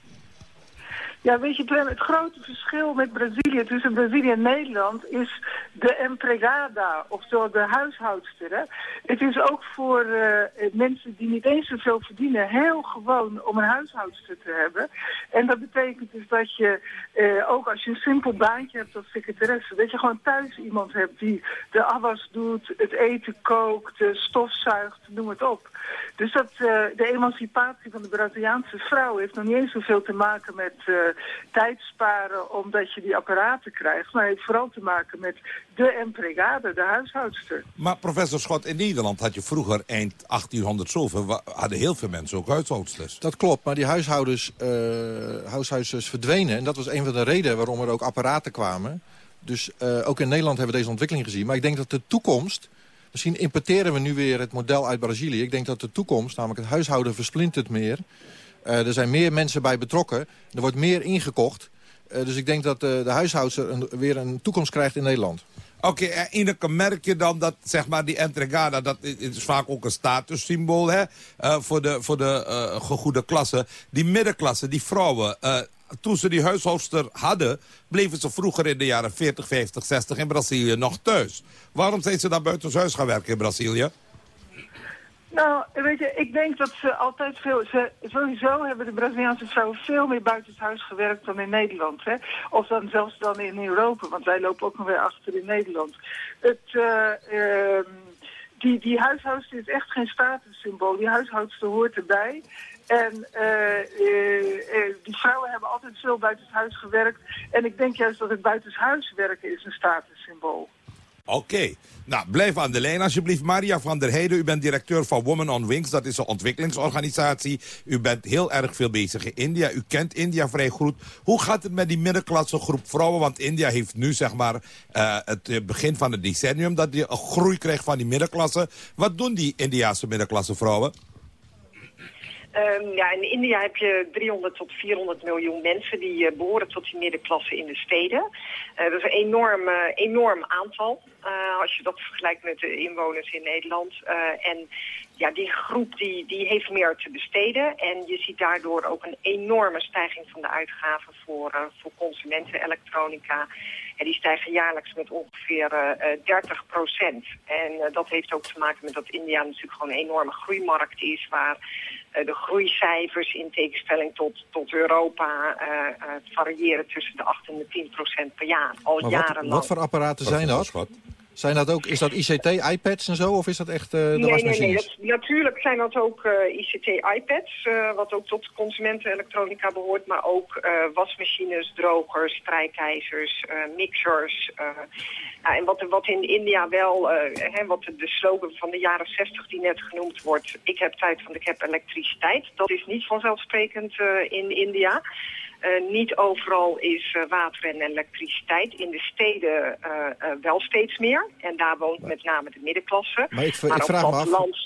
Ja, weet je, het grote verschil met Brazilië, tussen Brazilië en Nederland, is de empregada, oftewel de huishoudster. Het is ook voor eh, mensen die niet eens zoveel verdienen heel gewoon om een huishoudster te hebben. En dat betekent dus dat je, eh, ook als je een simpel baantje hebt als secretaresse, dat je gewoon thuis iemand hebt die de afwas doet, het eten kookt, stofzuigt, noem het op. Dus dat, eh, de emancipatie van de Braziliaanse vrouw heeft nog niet eens zoveel te maken met tijd sparen omdat je die apparaten krijgt. Maar heeft vooral te maken met de empregade, de huishoudster. Maar professor Schot, in Nederland had je vroeger eind 1800 zoveel... hadden heel veel mensen ook huishoudsters. Dat klopt, maar die huishoudens, eh huishoudsters verdwenen. En dat was een van de redenen waarom er ook apparaten kwamen. Dus eh, ook in Nederland hebben we deze ontwikkeling gezien. Maar ik denk dat de toekomst... Misschien importeren we nu weer het model uit Brazilië. Ik denk dat de toekomst, namelijk het huishouden versplintert meer. Eh, er zijn meer mensen bij betrokken. Er wordt meer ingekocht. Eh, dus ik denk dat eh, de huishoudster weer een toekomst krijgt in Nederland. Oké, en Ineke, merk je dan dat zeg maar, die entregada... dat is, vaak ook een statussymbool hè, voor de, voor de eh, gegoede klasse. Die middenklasse, die vrouwen... toen ze die huishoudster hadden... bleven ze vroeger in de jaren 40, 50, 60 in Brazilië nog thuis. Waarom zijn ze dan buitenshuis gaan werken in Brazilië? Nou, weet je, ik denk dat ze altijd veel... Ze, sowieso hebben de Braziliaanse vrouwen veel meer buitenshuis gewerkt dan in Nederland. Hè? Of dan zelfs dan in Europa, want wij lopen ook nog weer achter in Nederland. Het, eh, ehm, die, die huishoudster is echt geen statussymbool. Die huishoudster hoort erbij. En eh, eh, die vrouwen hebben altijd veel buitenshuis gewerkt. En ik denk juist dat het buitenshuis werken is een statussymbool. Oké. Nou, blijf aan de lijn alsjeblieft. Maria van der Heijden, u bent directeur van Women on Wings. Dat is een ontwikkelingsorganisatie. U bent heel erg veel bezig in India. U kent India vrij goed. Hoe gaat het met die middenklasse groep vrouwen? Want India heeft nu zeg maar eh, het eh, begin van het decennium... dat die een groei krijgt van die middenklasse. Wat doen die Indiaanse middenklasse vrouwen? Ehm, ja, in India heb je 300 tot 400 miljoen mensen die eh, behoren tot die middenklasse in de steden. Eh, dat is een enorm, eh, enorm aantal als je dat vergelijkt met de inwoners in Nederland. En ja, die groep die, die heeft meer te besteden en je ziet daardoor ook een enorme stijging van de uitgaven voor, voor consumenten, elektronica. En die stijgen jaarlijks met ongeveer eh, 30 procent. En dat heeft ook te maken met dat India natuurlijk gewoon een enorme groeimarkt is... waar de groeicijfers in tegenstelling tot, tot Europa eh, eh, variëren tussen de 8 en de 10 procent per jaar. Al Maar wat, jarenlang. wat voor apparaten zijn dat? Zijn dat ook, is dat ICT, iPads en zo? Of is dat echt eh, de Nee, nee, wasmachines? nee. Dat, natuurlijk zijn dat ook eh, ICT-iPads, eh, wat ook tot consumentenelektronica behoort. Maar ook wasmachines, drogers, strijkijzers, mixers. ja, en wat, wat in India wel, hè, wat de, slogan van de jaren 60 die net genoemd wordt... ik heb tijd, want ik heb elektriciteit. Dat is niet vanzelfsprekend in India. Eh, niet overal is eh, water en elektriciteit. In de steden eh, wel steeds meer. En daar woont met name de middenklasse. Maar ik, vraag me af...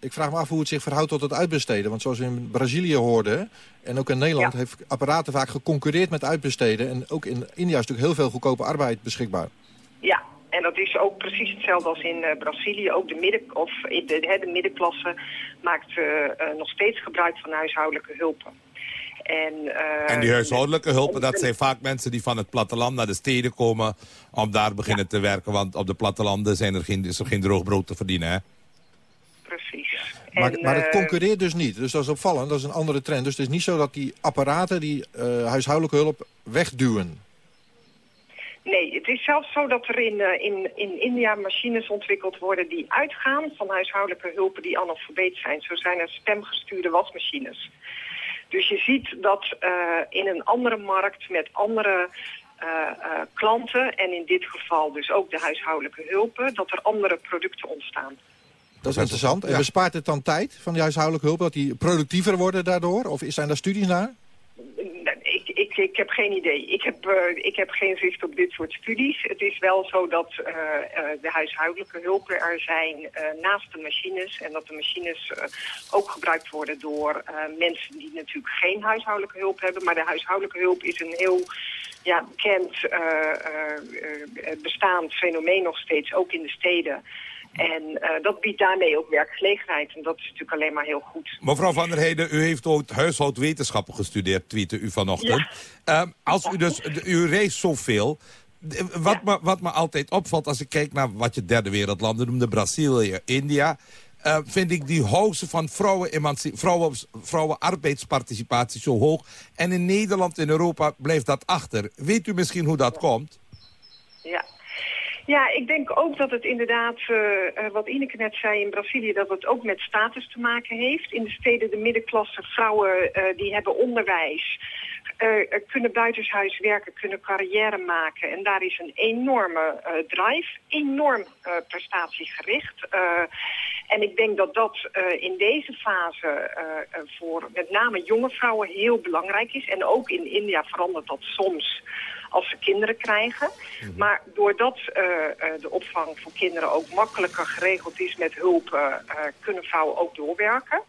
Ik vraag me af hoe het zich verhoudt tot het uitbesteden. Want zoals we in Brazilië hoorden, en ook in Nederland... heeft apparaten vaak geconcurreerd met uitbesteden. En ook in India is natuurlijk heel veel goedkope arbeid beschikbaar. Ja, en dat is ook precies hetzelfde als in Brazilië. Ook de, midden, of de, de middenklasse maakt nog steeds gebruik van huishoudelijke hulpen. En, eh, En die huishoudelijke hulpen, dat zijn vaak mensen die van het platteland naar de steden komen... om daar beginnen te werken, want op de plattelanden zijn er geen, is er geen droog brood te verdienen, hè? Precies. Maar, En, maar het eh, concurreert dus niet. Dus dat is opvallend. Dat is een andere trend. Dus het is niet zo dat die apparaten, die eh, huishoudelijke hulp, wegduwen. Nee, het is zelfs zo dat er in, in, in India machines ontwikkeld worden die uitgaan van huishoudelijke hulpen die analfabeet zijn. Zo zijn er stemgestuurde wasmachines. Dus je ziet dat eh, in een andere markt met andere eh, eh, klanten, en in dit geval dus ook de huishoudelijke hulpen, dat er andere producten ontstaan. Dat is interessant. En bespaart het dan tijd van die huishoudelijke hulp? Dat die productiever worden daardoor? Of zijn daar studies naar? Ik, ik, heb geen idee. Ik heb, eh, ik heb geen zicht op dit soort studies. Het is wel zo dat eh, eh, de huishoudelijke hulpen er zijn naast de machines. En dat de machines ook gebruikt worden door mensen die natuurlijk geen huishoudelijke hulp hebben. Maar de huishoudelijke hulp is een heel ja, bekend bestaand fenomeen nog steeds, ook in de steden. En eh, dat biedt daarmee ook werkgelegenheid. En dat is natuurlijk alleen maar heel goed. Mevrouw van der Heijden, u heeft ooit huishoudwetenschappen gestudeerd, tweette u vanochtend. Ehm, als u dus, u reist zoveel. Wat, me, wat me altijd opvalt als ik kijk naar wat je derde wereldlanden noemde, Brazilië, India... eh, vind ik die hoogte van vrouwen, vrouwen, vrouwenarbeidsparticipatie zo hoog. En in Nederland en Europa blijft dat achter. Weet u misschien hoe dat komt? Ja. Ja, ik denk ook dat het inderdaad, eh, eh, wat Ineke net zei in Brazilië, dat het ook met status te maken heeft. In de steden de middenklasse vrouwen eh, die hebben onderwijs, kunnen buitenshuis werken, kunnen carrière maken. En daar is een enorme drive, enorm prestatiegericht. En ik denk dat dat in deze fase voor met name jonge vrouwen heel belangrijk is. En ook in India verandert dat soms als ze kinderen krijgen. Maar doordat eh, eh, de opvang voor kinderen ook makkelijker geregeld is met hulp, eh, kunnen vrouwen ook doorwerken.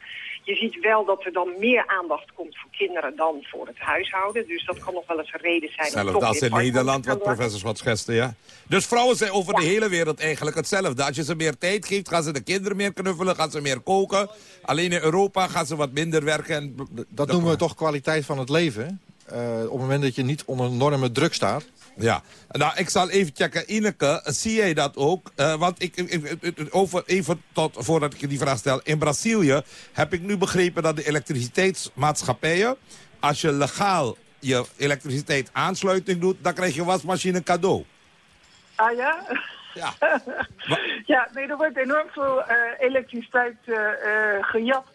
Je ziet wel dat er dan meer aandacht komt voor kinderen dan voor het huishouden. Dus dat kan nog wel eens een reden zijn. als weer in Nederland, wat professor Schot schetste, ja. Dus vrouwen zijn over de hele wereld eigenlijk hetzelfde. Als je ze meer tijd geeft, gaan ze de kinderen meer knuffelen, gaan ze meer koken. Alleen in Europa gaan ze wat minder werken. En... Dat noemen we toch kwaliteit van het leven. Eh, op het moment dat je niet onder enorme druk staat. Ja, nou, ik zal even checken. Ineke, zie jij dat ook? Eh, want ik, over, even tot, voordat ik je die vraag stel. In Brazilië heb ik nu begrepen dat de elektriciteitsmaatschappijen... als je legaal je elektriciteit aansluiting doet... dan krijg je wasmachine cadeau. Ah ja? Ja. ja, nee, er wordt enorm veel eh, elektriciteit gejat.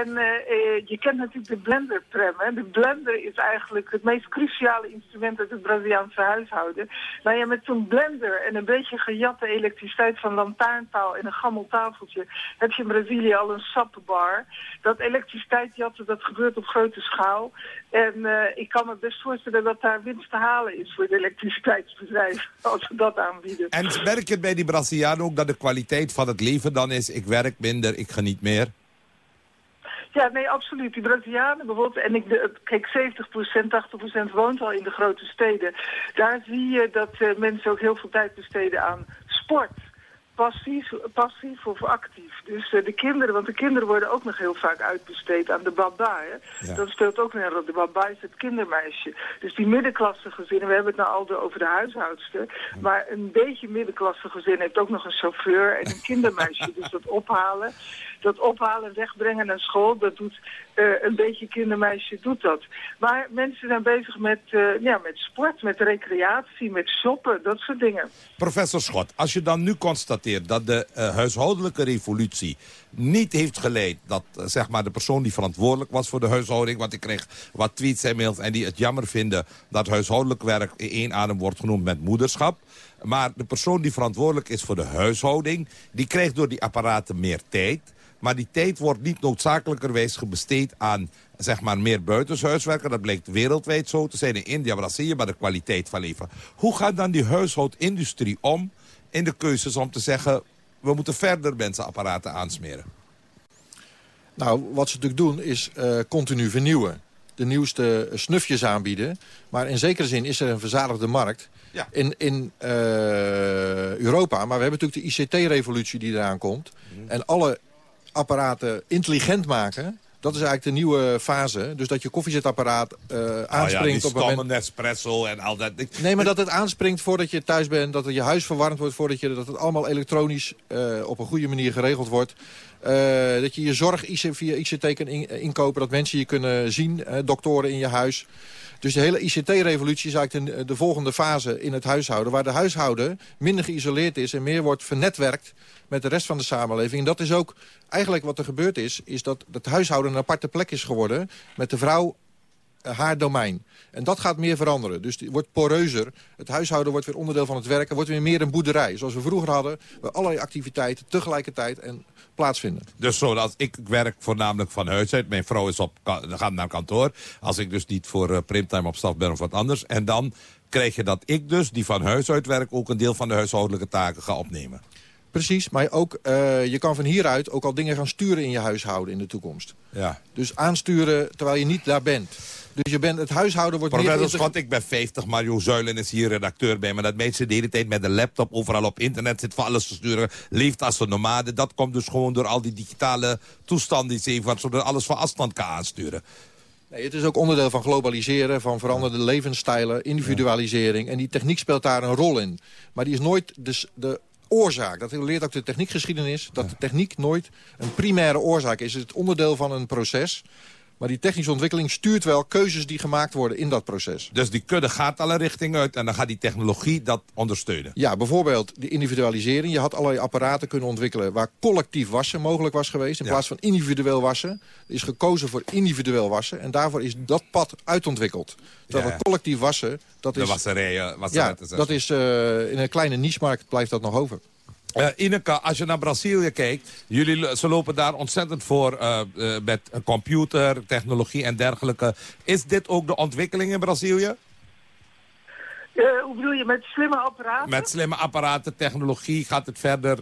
En eh, eh, je kent natuurlijk de blenderprem. Hè? De blender is eigenlijk het meest cruciale instrument uit het Braziliaanse huishouden. Nou ja, met zo'n blender en een beetje gejatte elektriciteit van lantaarnpaal en een gammel tafeltje... heb je in Brazilië al een sappenbar. Dat elektriciteit jatten, dat gebeurt op grote schaal. En eh, ik kan me best voorstellen dat daar winst te halen is voor de elektriciteitsbedrijven... als ze dat aanbieden. En merk je het bij die Brazilianen ook dat de kwaliteit van het leven dan is... ik werk minder, ik geniet meer? Ja, nee, absoluut. Die Brazilianen bijvoorbeeld, en ik, de, kijk, 70%, 80% woont al in de grote steden. Daar zie je dat eh, mensen ook heel veel tijd besteden aan sport. Passief, passief of actief. Dus eh, de kinderen, want de kinderen worden ook nog heel vaak uitbesteed aan de baba. Hè? Ja. Dat speelt ook een rol. De baba is het kindermeisje. Dus die middenklasse gezinnen, we hebben het nou al over de huishoudster. Maar een beetje middenklasse gezin heeft ook nog een chauffeur en een kindermeisje. dus dat ophalen, dat ophalen en wegbrengen naar school, dat doet eh, een beetje kindermeisje doet dat. Maar mensen zijn bezig met, eh, ja, met sport, met recreatie, met shoppen, dat soort dingen. Professor Schot, als je dan nu constateert dat de eh, huishoudelijke revolutie niet heeft geleid... dat zeg maar de persoon die verantwoordelijk was voor de huishouding... want ik kreeg wat tweets en mails en die het jammer vinden... dat huishoudelijk werk in één adem wordt genoemd met moederschap. Maar de persoon die verantwoordelijk is voor de huishouding... die krijgt door die apparaten meer tijd... Maar die tijd wordt niet noodzakelijkerwijs gebesteed aan zeg maar, meer buitenshuiswerken. Dat blijkt wereldwijd zo te zijn in India, maar de kwaliteit van leven. Hoe gaat dan die huishoudindustrie om in de keuzes om te zeggen... we moeten verder mensenapparaten aansmeren? Nou, wat ze natuurlijk doen is eh, continu vernieuwen. De nieuwste snufjes aanbieden. Maar in zekere zin is er een verzadigde markt in, in eh, Europa. Maar we hebben natuurlijk de ICT-revolutie die eraan komt. En alle apparaten intelligent maken... Dat is eigenlijk de nieuwe fase. Dus dat je koffiezetapparaat eh, Oh ja, aanspringt die op moment... stomme Nespresso en al dat. Ik- Nee, maar dat het aanspringt voordat je thuis bent. Dat het je huis verwarmd wordt. Voordat je, dat het allemaal elektronisch eh, op een goede manier geregeld wordt. Eh, dat je je zorg via ICT kan in- inkopen. Dat mensen je kunnen zien. doktoren in je huis. Dus de hele ICT-revolutie is eigenlijk de, de volgende fase in het huishouden. Waar de huishouden minder geïsoleerd is en meer wordt vernetwerkt met de rest van de samenleving. En dat is ook eigenlijk wat er gebeurd is. Is dat het huishouden een aparte plek is geworden. Met de vrouw haar domein. En dat gaat meer veranderen. Dus het wordt poreuzer. Het huishouden wordt weer onderdeel van het werk. Er wordt weer meer een boerderij. Zoals we vroeger hadden. Waar allerlei activiteiten tegelijkertijd en plaatsvinden. Dus zo, als ik werk voornamelijk van huis uit. Mijn vrouw is op, gaat naar kantoor. Als ik dus niet voor eh, primtime op staf ben of wat anders. En dan krijg je dat ik dus, die van huis uit werk... ook een deel van de huishoudelijke taken ga opnemen. Precies, maar ook, eh, je kan van hieruit ook al dingen gaan sturen in je huishouden in de toekomst. Ja. Dus aansturen terwijl je niet daar bent. Dus je bent, het huishouden wordt meer... Professor Schot, ik ben 50, Mario Zuilen is hier redacteur bij me. Dat mensen de hele tijd met een laptop overal op internet zit voor alles te sturen. Leeft als een nomade. Dat komt dus gewoon door al die digitale toestanden die ze wat zodat alles van afstand kan aansturen. Nee, het is ook onderdeel van globaliseren, van veranderde levensstijlen, individualisering. En die techniek speelt daar een rol in. Maar die is nooit dus de oorzaak. Dat leert ook de techniekgeschiedenis. Dat de techniek nooit een primaire oorzaak is. Het is het onderdeel van een proces. Maar die technische ontwikkeling stuurt wel keuzes die gemaakt worden in dat proces. Dus die kudde gaat alle richting uit en dan gaat die technologie dat ondersteunen. Ja, bijvoorbeeld de individualisering. Je had allerlei apparaten kunnen ontwikkelen waar collectief wassen mogelijk was geweest. In plaats van individueel wassen. Er is gekozen voor individueel wassen. En daarvoor is dat pad uitontwikkeld. Terwijl Ja. collectief wassen, dat De is... wasserijen, ja, zeg dat is uh, in een kleine niche-markt blijft dat nog over. Uh, Ineke, als je naar Brazilië kijkt, jullie, ze lopen daar ontzettend voor uh, uh, met computer, technologie en dergelijke. Is dit ook de ontwikkeling in Brazilië? hoe bedoel je, met slimme apparaten? Met slimme apparaten, technologie gaat het verder...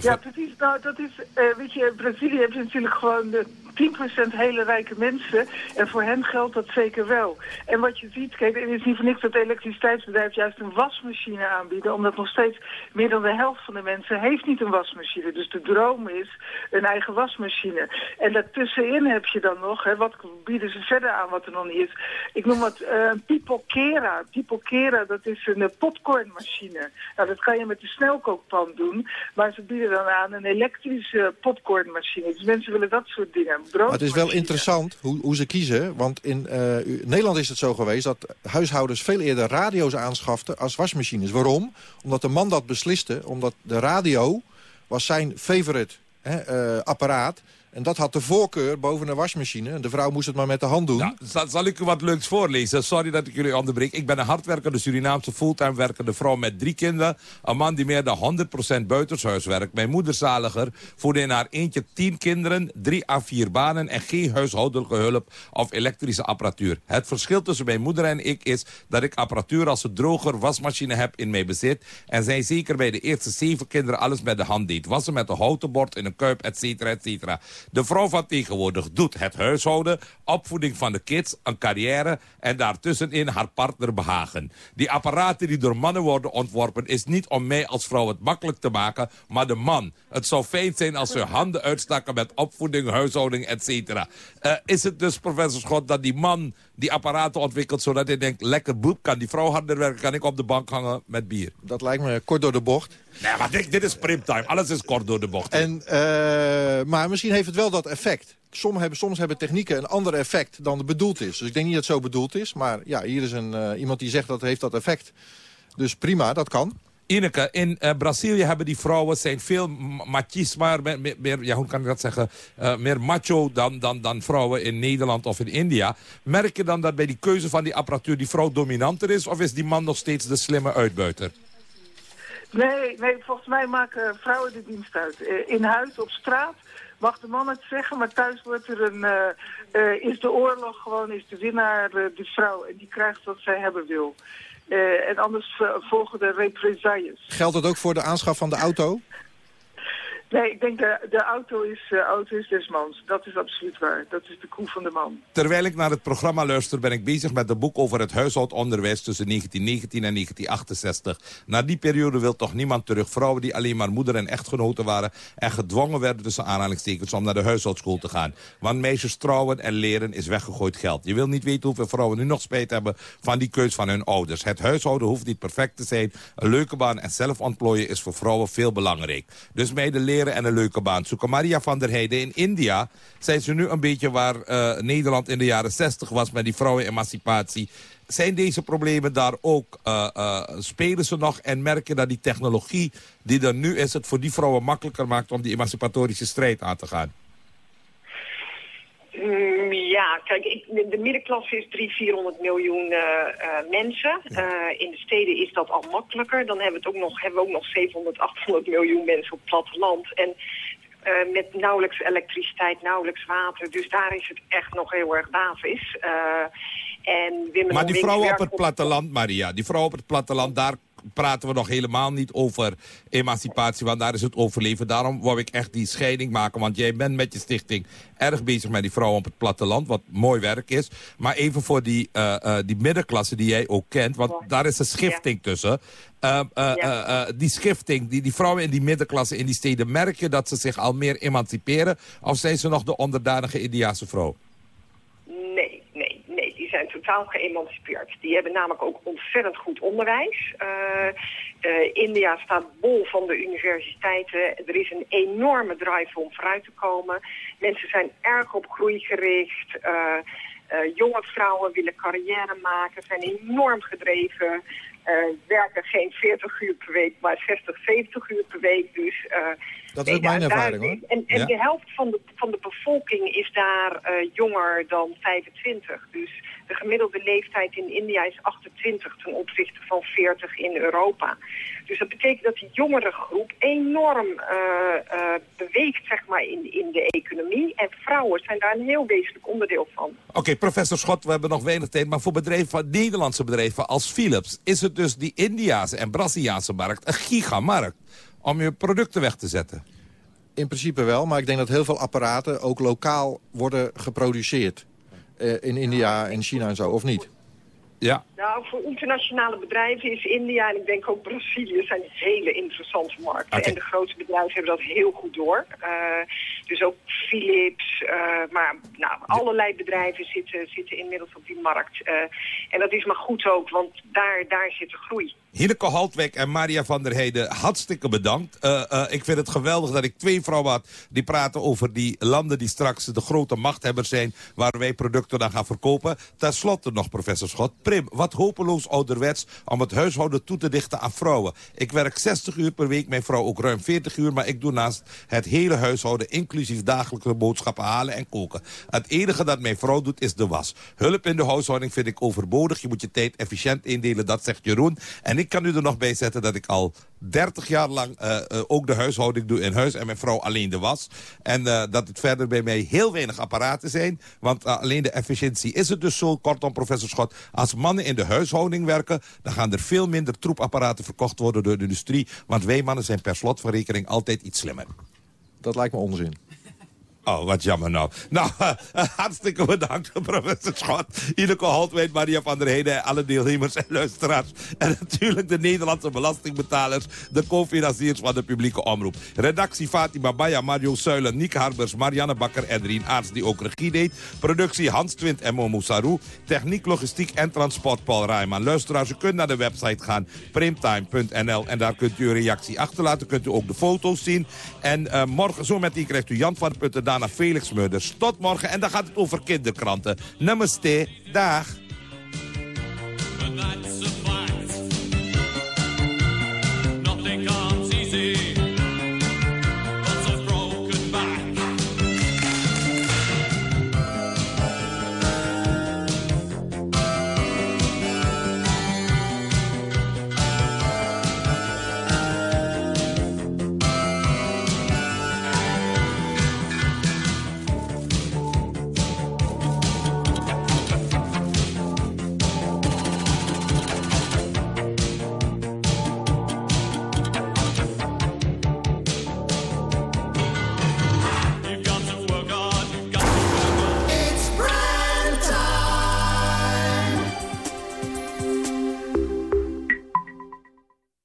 ja, precies. Nou, dat is, weet je, Brazilië heeft natuurlijk gewoon de 10% hele rijke mensen. En voor hen geldt dat zeker wel. En wat je ziet, kijk, het is niet voor niks dat elektriciteitsbedrijf juist een wasmachine aanbieden. Omdat nog steeds meer dan de helft van de mensen heeft niet een wasmachine. Dus de droom is een eigen wasmachine. En daartussenin heb je dan nog, hè, wat bieden ze verder aan wat er nog niet is. Ik noem het uh, Pipokera. Pipokera, dat is een uh, popcornmachine. Nou, dat kan je met de snelkookpan doen. Maar ze bieden dan aan een elektrische popcornmachine. Dus mensen willen dat soort dingen. Het is wel interessant hoe, hoe ze kiezen. Want in uh, Nederland is het zo geweest dat huishoudens veel eerder radio's aanschaften als wasmachines. Waarom? Omdat de man dat besliste. Omdat de radio was zijn favorite hè, uh, apparaat. En dat had de voorkeur boven een wasmachine. De vrouw moest het maar met de hand doen. Zal, zal, ik u wat leuks voorlezen? Sorry dat ik jullie onderbreek. Ik ben een hardwerkende Surinaamse fulltime werkende vrouw met drie kinderen. Een man die meer dan 100% buitenshuis werkt. Mijn moeder zaliger voerde in haar eentje tien kinderen, drie à vier banen... en geen huishoudelijke hulp of elektrische apparatuur. Het verschil tussen mijn moeder en ik is dat ik apparatuur als een droger, wasmachine heb in mijn bezit... en zij zeker bij de eerste zeven kinderen alles met de hand deed. Wassen met een houten bord in een kuip, et cetera, et cetera. De vrouw van tegenwoordig doet het huishouden, opvoeding van de kids, een carrière en daartussenin haar partner behagen. Die apparaten die door mannen worden ontworpen is niet om mij als vrouw het makkelijk te maken, maar de man. Het zou fijn zijn als ze handen uitstaken met opvoeding, huishouding, et cetera. Uh, is het dus, professor Schot, dat die man die apparaten ontwikkelt zodat hij denkt, lekker boep, kan die vrouw harder werken, kan ik op de bank hangen met bier? Dat lijkt me kort door de bocht. Nee, maar dit, dit is primtime. Alles is kort door de bocht. En, uh, maar misschien heeft het wel dat effect. Soms hebben, soms hebben technieken een ander effect dan het bedoeld is. Dus ik denk niet dat het zo bedoeld is. Maar ja, hier is een, uh, iemand die zegt dat heeft dat effect. Dus prima, dat kan. Ineke, in uh, Brazilië hebben die vrouwen zijn veel machismo, meer, meer, ja, hoe kan ik dat zeggen, uh, meer macho dan, dan, dan vrouwen in Nederland of in India. Merk je dan dat bij die keuze van die apparatuur die vrouw dominanter is of is die man nog steeds de slimme uitbuiter? Nee, nee volgens mij maken vrouwen de dienst uit. In huis, op straat mag de man het zeggen, maar thuis wordt er een, is de oorlog gewoon, is de winnaar de vrouw. En die krijgt wat zij hebben wil. En anders volgen de represailles. Geldt dat ook voor de aanschaf van de auto? Nee, ik denk de, de auto, is, uh, auto is des mans. Dat is absoluut waar. Dat is de koe van de man. Terwijl ik naar het programma luister ben ik bezig met een boek over het huishoudonderwijs tussen 1919 en 1968. Na die periode wil toch niemand terug. Vrouwen die alleen maar moeder en echtgenoten waren en gedwongen werden tussen aanhalingstekens om naar de huishoudschool te gaan. Want meisjes trouwen en leren is weggegooid geld. Je wil niet weten hoeveel vrouwen nu nog spijt hebben van die keus van hun ouders. Het huishouden hoeft niet perfect te zijn. Een leuke baan en zelf ontplooien is voor vrouwen veel belangrijk. Dus meiden leren en een leuke baan zoeken. Maria van der Heijden, in India zijn ze nu een beetje waar uh, Nederland in de jaren 60 was met die vrouwenemancipatie. Zijn deze problemen daar ook, uh, uh, spelen ze nog en merken dat die technologie die er nu is, het voor die vrouwen makkelijker maakt om die emancipatorische strijd aan te gaan? Mm, ja, kijk, ik, de, de, middenklasse is 300, 400 miljoen uh, uh, mensen. Ja. Uh, in de steden is dat al makkelijker. Dan hebben we, het ook nog, hebben we ook nog 700, 800 miljoen mensen op het platteland. En met nauwelijks elektriciteit, nauwelijks water. Dus daar is het echt nog heel erg basis. en maar die vrouwen op het platteland, Maria, die vrouwen op het platteland, daar praten we nog helemaal niet over emancipatie, want daar is het overleven. Daarom wou ik echt die scheiding maken, want jij bent met je stichting erg bezig met die vrouwen op het platteland, wat mooi werk is. Maar even voor die, uh, uh, die middenklasse die jij ook kent, want daar is een schifting tussen. Uh, die schifting, die, die vrouwen in die middenklasse in die steden, merk je dat ze zich al meer emanciperen? Of zijn ze nog de onderdanige Indiaanse vrouw? Nee, nee, nee. Die zijn totaal geëmancipeerd. Die hebben namelijk ook ontzettend goed onderwijs. India staat bol van de universiteiten. Er is een enorme drive om vooruit te komen. Mensen zijn erg op groei gericht. jonge vrouwen willen carrière maken, zijn enorm gedreven. Uh, werken geen 40 uur per week, maar 60, 70 uur per week. Dus, uh, dat is ook mijn ervaring hoor. En, en ja. de helft van de, van de bevolking is daar jonger dan 25. Dus de gemiddelde leeftijd in India is 28 ten opzichte van 40 in Europa. Dus dat betekent dat die jongere groep enorm beweegt zeg maar, in, in de economie. En vrouwen zijn daar een heel wezenlijk onderdeel van. Oké, okay, professor Schot, we hebben nog weinig tijd. Maar voor bedrijven, Nederlandse bedrijven als Philips... is het dus die Indiaanse en Braziliaanse markt een gigamarkt... om je producten weg te zetten? In principe wel, maar ik denk dat heel veel apparaten ook lokaal worden geproduceerd. Uh, in India en China en zo, of niet? Ja. Nou, voor internationale bedrijven is India en ik denk ook Brazilië zijn hele interessante markten. Okay. En de grote bedrijven hebben dat heel goed door. Uh, dus ook Philips, uh, maar nou, allerlei bedrijven zitten, zitten inmiddels op die markt. Uh, en dat is maar goed ook, want daar, daar zit de groei. Hineke Haltweg en Maria van der Heijden, hartstikke bedankt. Uh, uh, ik vind het geweldig dat ik twee vrouwen had die praten over die landen die straks de grote machthebbers zijn... waar wij producten dan gaan verkopen. Ten slotte nog, professor Schot. Prim, wat hopeloos ouderwets om het huishouden toe te dichten aan vrouwen. Ik werk 60 uur per week, mijn vrouw ook ruim 40 uur... maar ik doe naast het hele huishouden, inclusief dagelijkse boodschappen halen en koken. Het enige dat mijn vrouw doet is de was. Hulp in de huishouding vind ik overbodig. Je moet je tijd efficiënt indelen, dat zegt Jeroen. En ik kan u er nog bij zetten dat ik al 30 jaar lang uh, uh, ook de huishouding doe in huis... en mijn vrouw alleen de was. En uh, dat het verder bij mij heel weinig apparaten zijn. Want alleen de efficiëntie is het dus zo. Kortom, professor Schot, als mannen in de huishouding werken... dan gaan er veel minder troepapparaten verkocht worden door de industrie. Want wij mannen zijn per slot van rekening altijd iets slimmer. Dat lijkt me onzin. Oh, wat jammer nou. Nou, hartstikke bedankt, professor Schot. Ineke Holtweit, Maria van der Heijden... alle deelnemers en luisteraars. En natuurlijk de Nederlandse belastingbetalers... de co-financiers van de publieke omroep. Redactie Fatima Baya, Mario Suilen, Niek Harbers... Marianne Bakker en Rien Aarts, die ook regie deed. Productie Hans Twint en Momo Sarou. Techniek, logistiek en transport Paul Rijman. Luisteraars, u kunt naar de website gaan, primtime.nl... en daar kunt u uw reactie achterlaten. Kunt u ook de foto's zien. En uh, morgen, zo meteen krijgt u Jan van Putten Felix Murders. Tot morgen en dan gaat het over kinderkranten. Namaste, dag.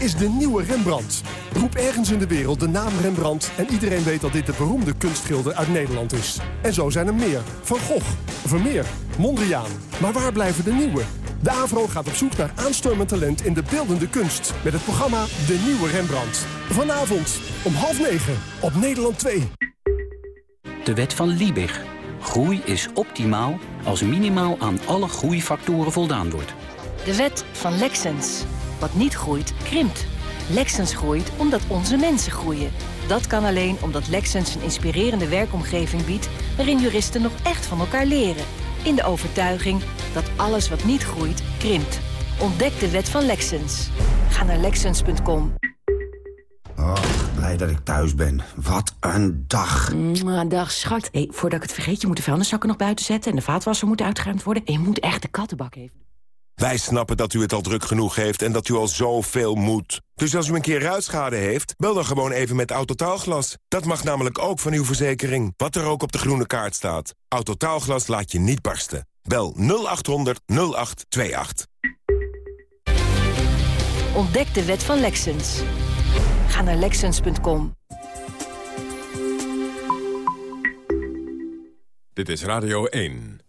Is de nieuwe Rembrandt? Roep ergens in de wereld de naam Rembrandt... en iedereen weet dat dit de beroemde kunstschilder uit Nederland is. En zo zijn er meer. Van Gogh, Vermeer, Mondriaan. Maar waar blijven de nieuwe? De AVRO gaat op zoek naar aanstormend talent in de beeldende kunst... met het programma De Nieuwe Rembrandt. Vanavond om half negen op Nederland 2. De wet van Liebig. Groei is optimaal als minimaal aan alle groeifactoren voldaan wordt. De wet van Lexens. Wat niet groeit, krimpt. Lexens groeit omdat onze mensen groeien. Dat kan alleen omdat Lexens een inspirerende werkomgeving biedt... waarin juristen nog echt van elkaar leren. In de overtuiging dat alles wat niet groeit, krimpt. Ontdek de wet van Lexens. Ga naar Lexens.com. Oh, blij dat ik thuis ben. Wat een dag. Mwah, dag, schat. Hey, voordat ik het vergeet, je moet de vuilniszakken nog buiten zetten... en de vaatwasser moet uitgeruimd worden. En je moet echt de kattenbak even... Wij snappen dat u het al druk genoeg heeft en dat u al zoveel moet. Dus als u een keer ruitschade heeft, bel dan gewoon even met Autotaalglas. Dat mag namelijk ook van uw verzekering, wat er ook op de groene kaart staat. Autotaalglas laat je niet barsten. Bel 0800 0828. Ontdek de wet van Lexens. Ga naar Lexens.com. Dit is Radio 1.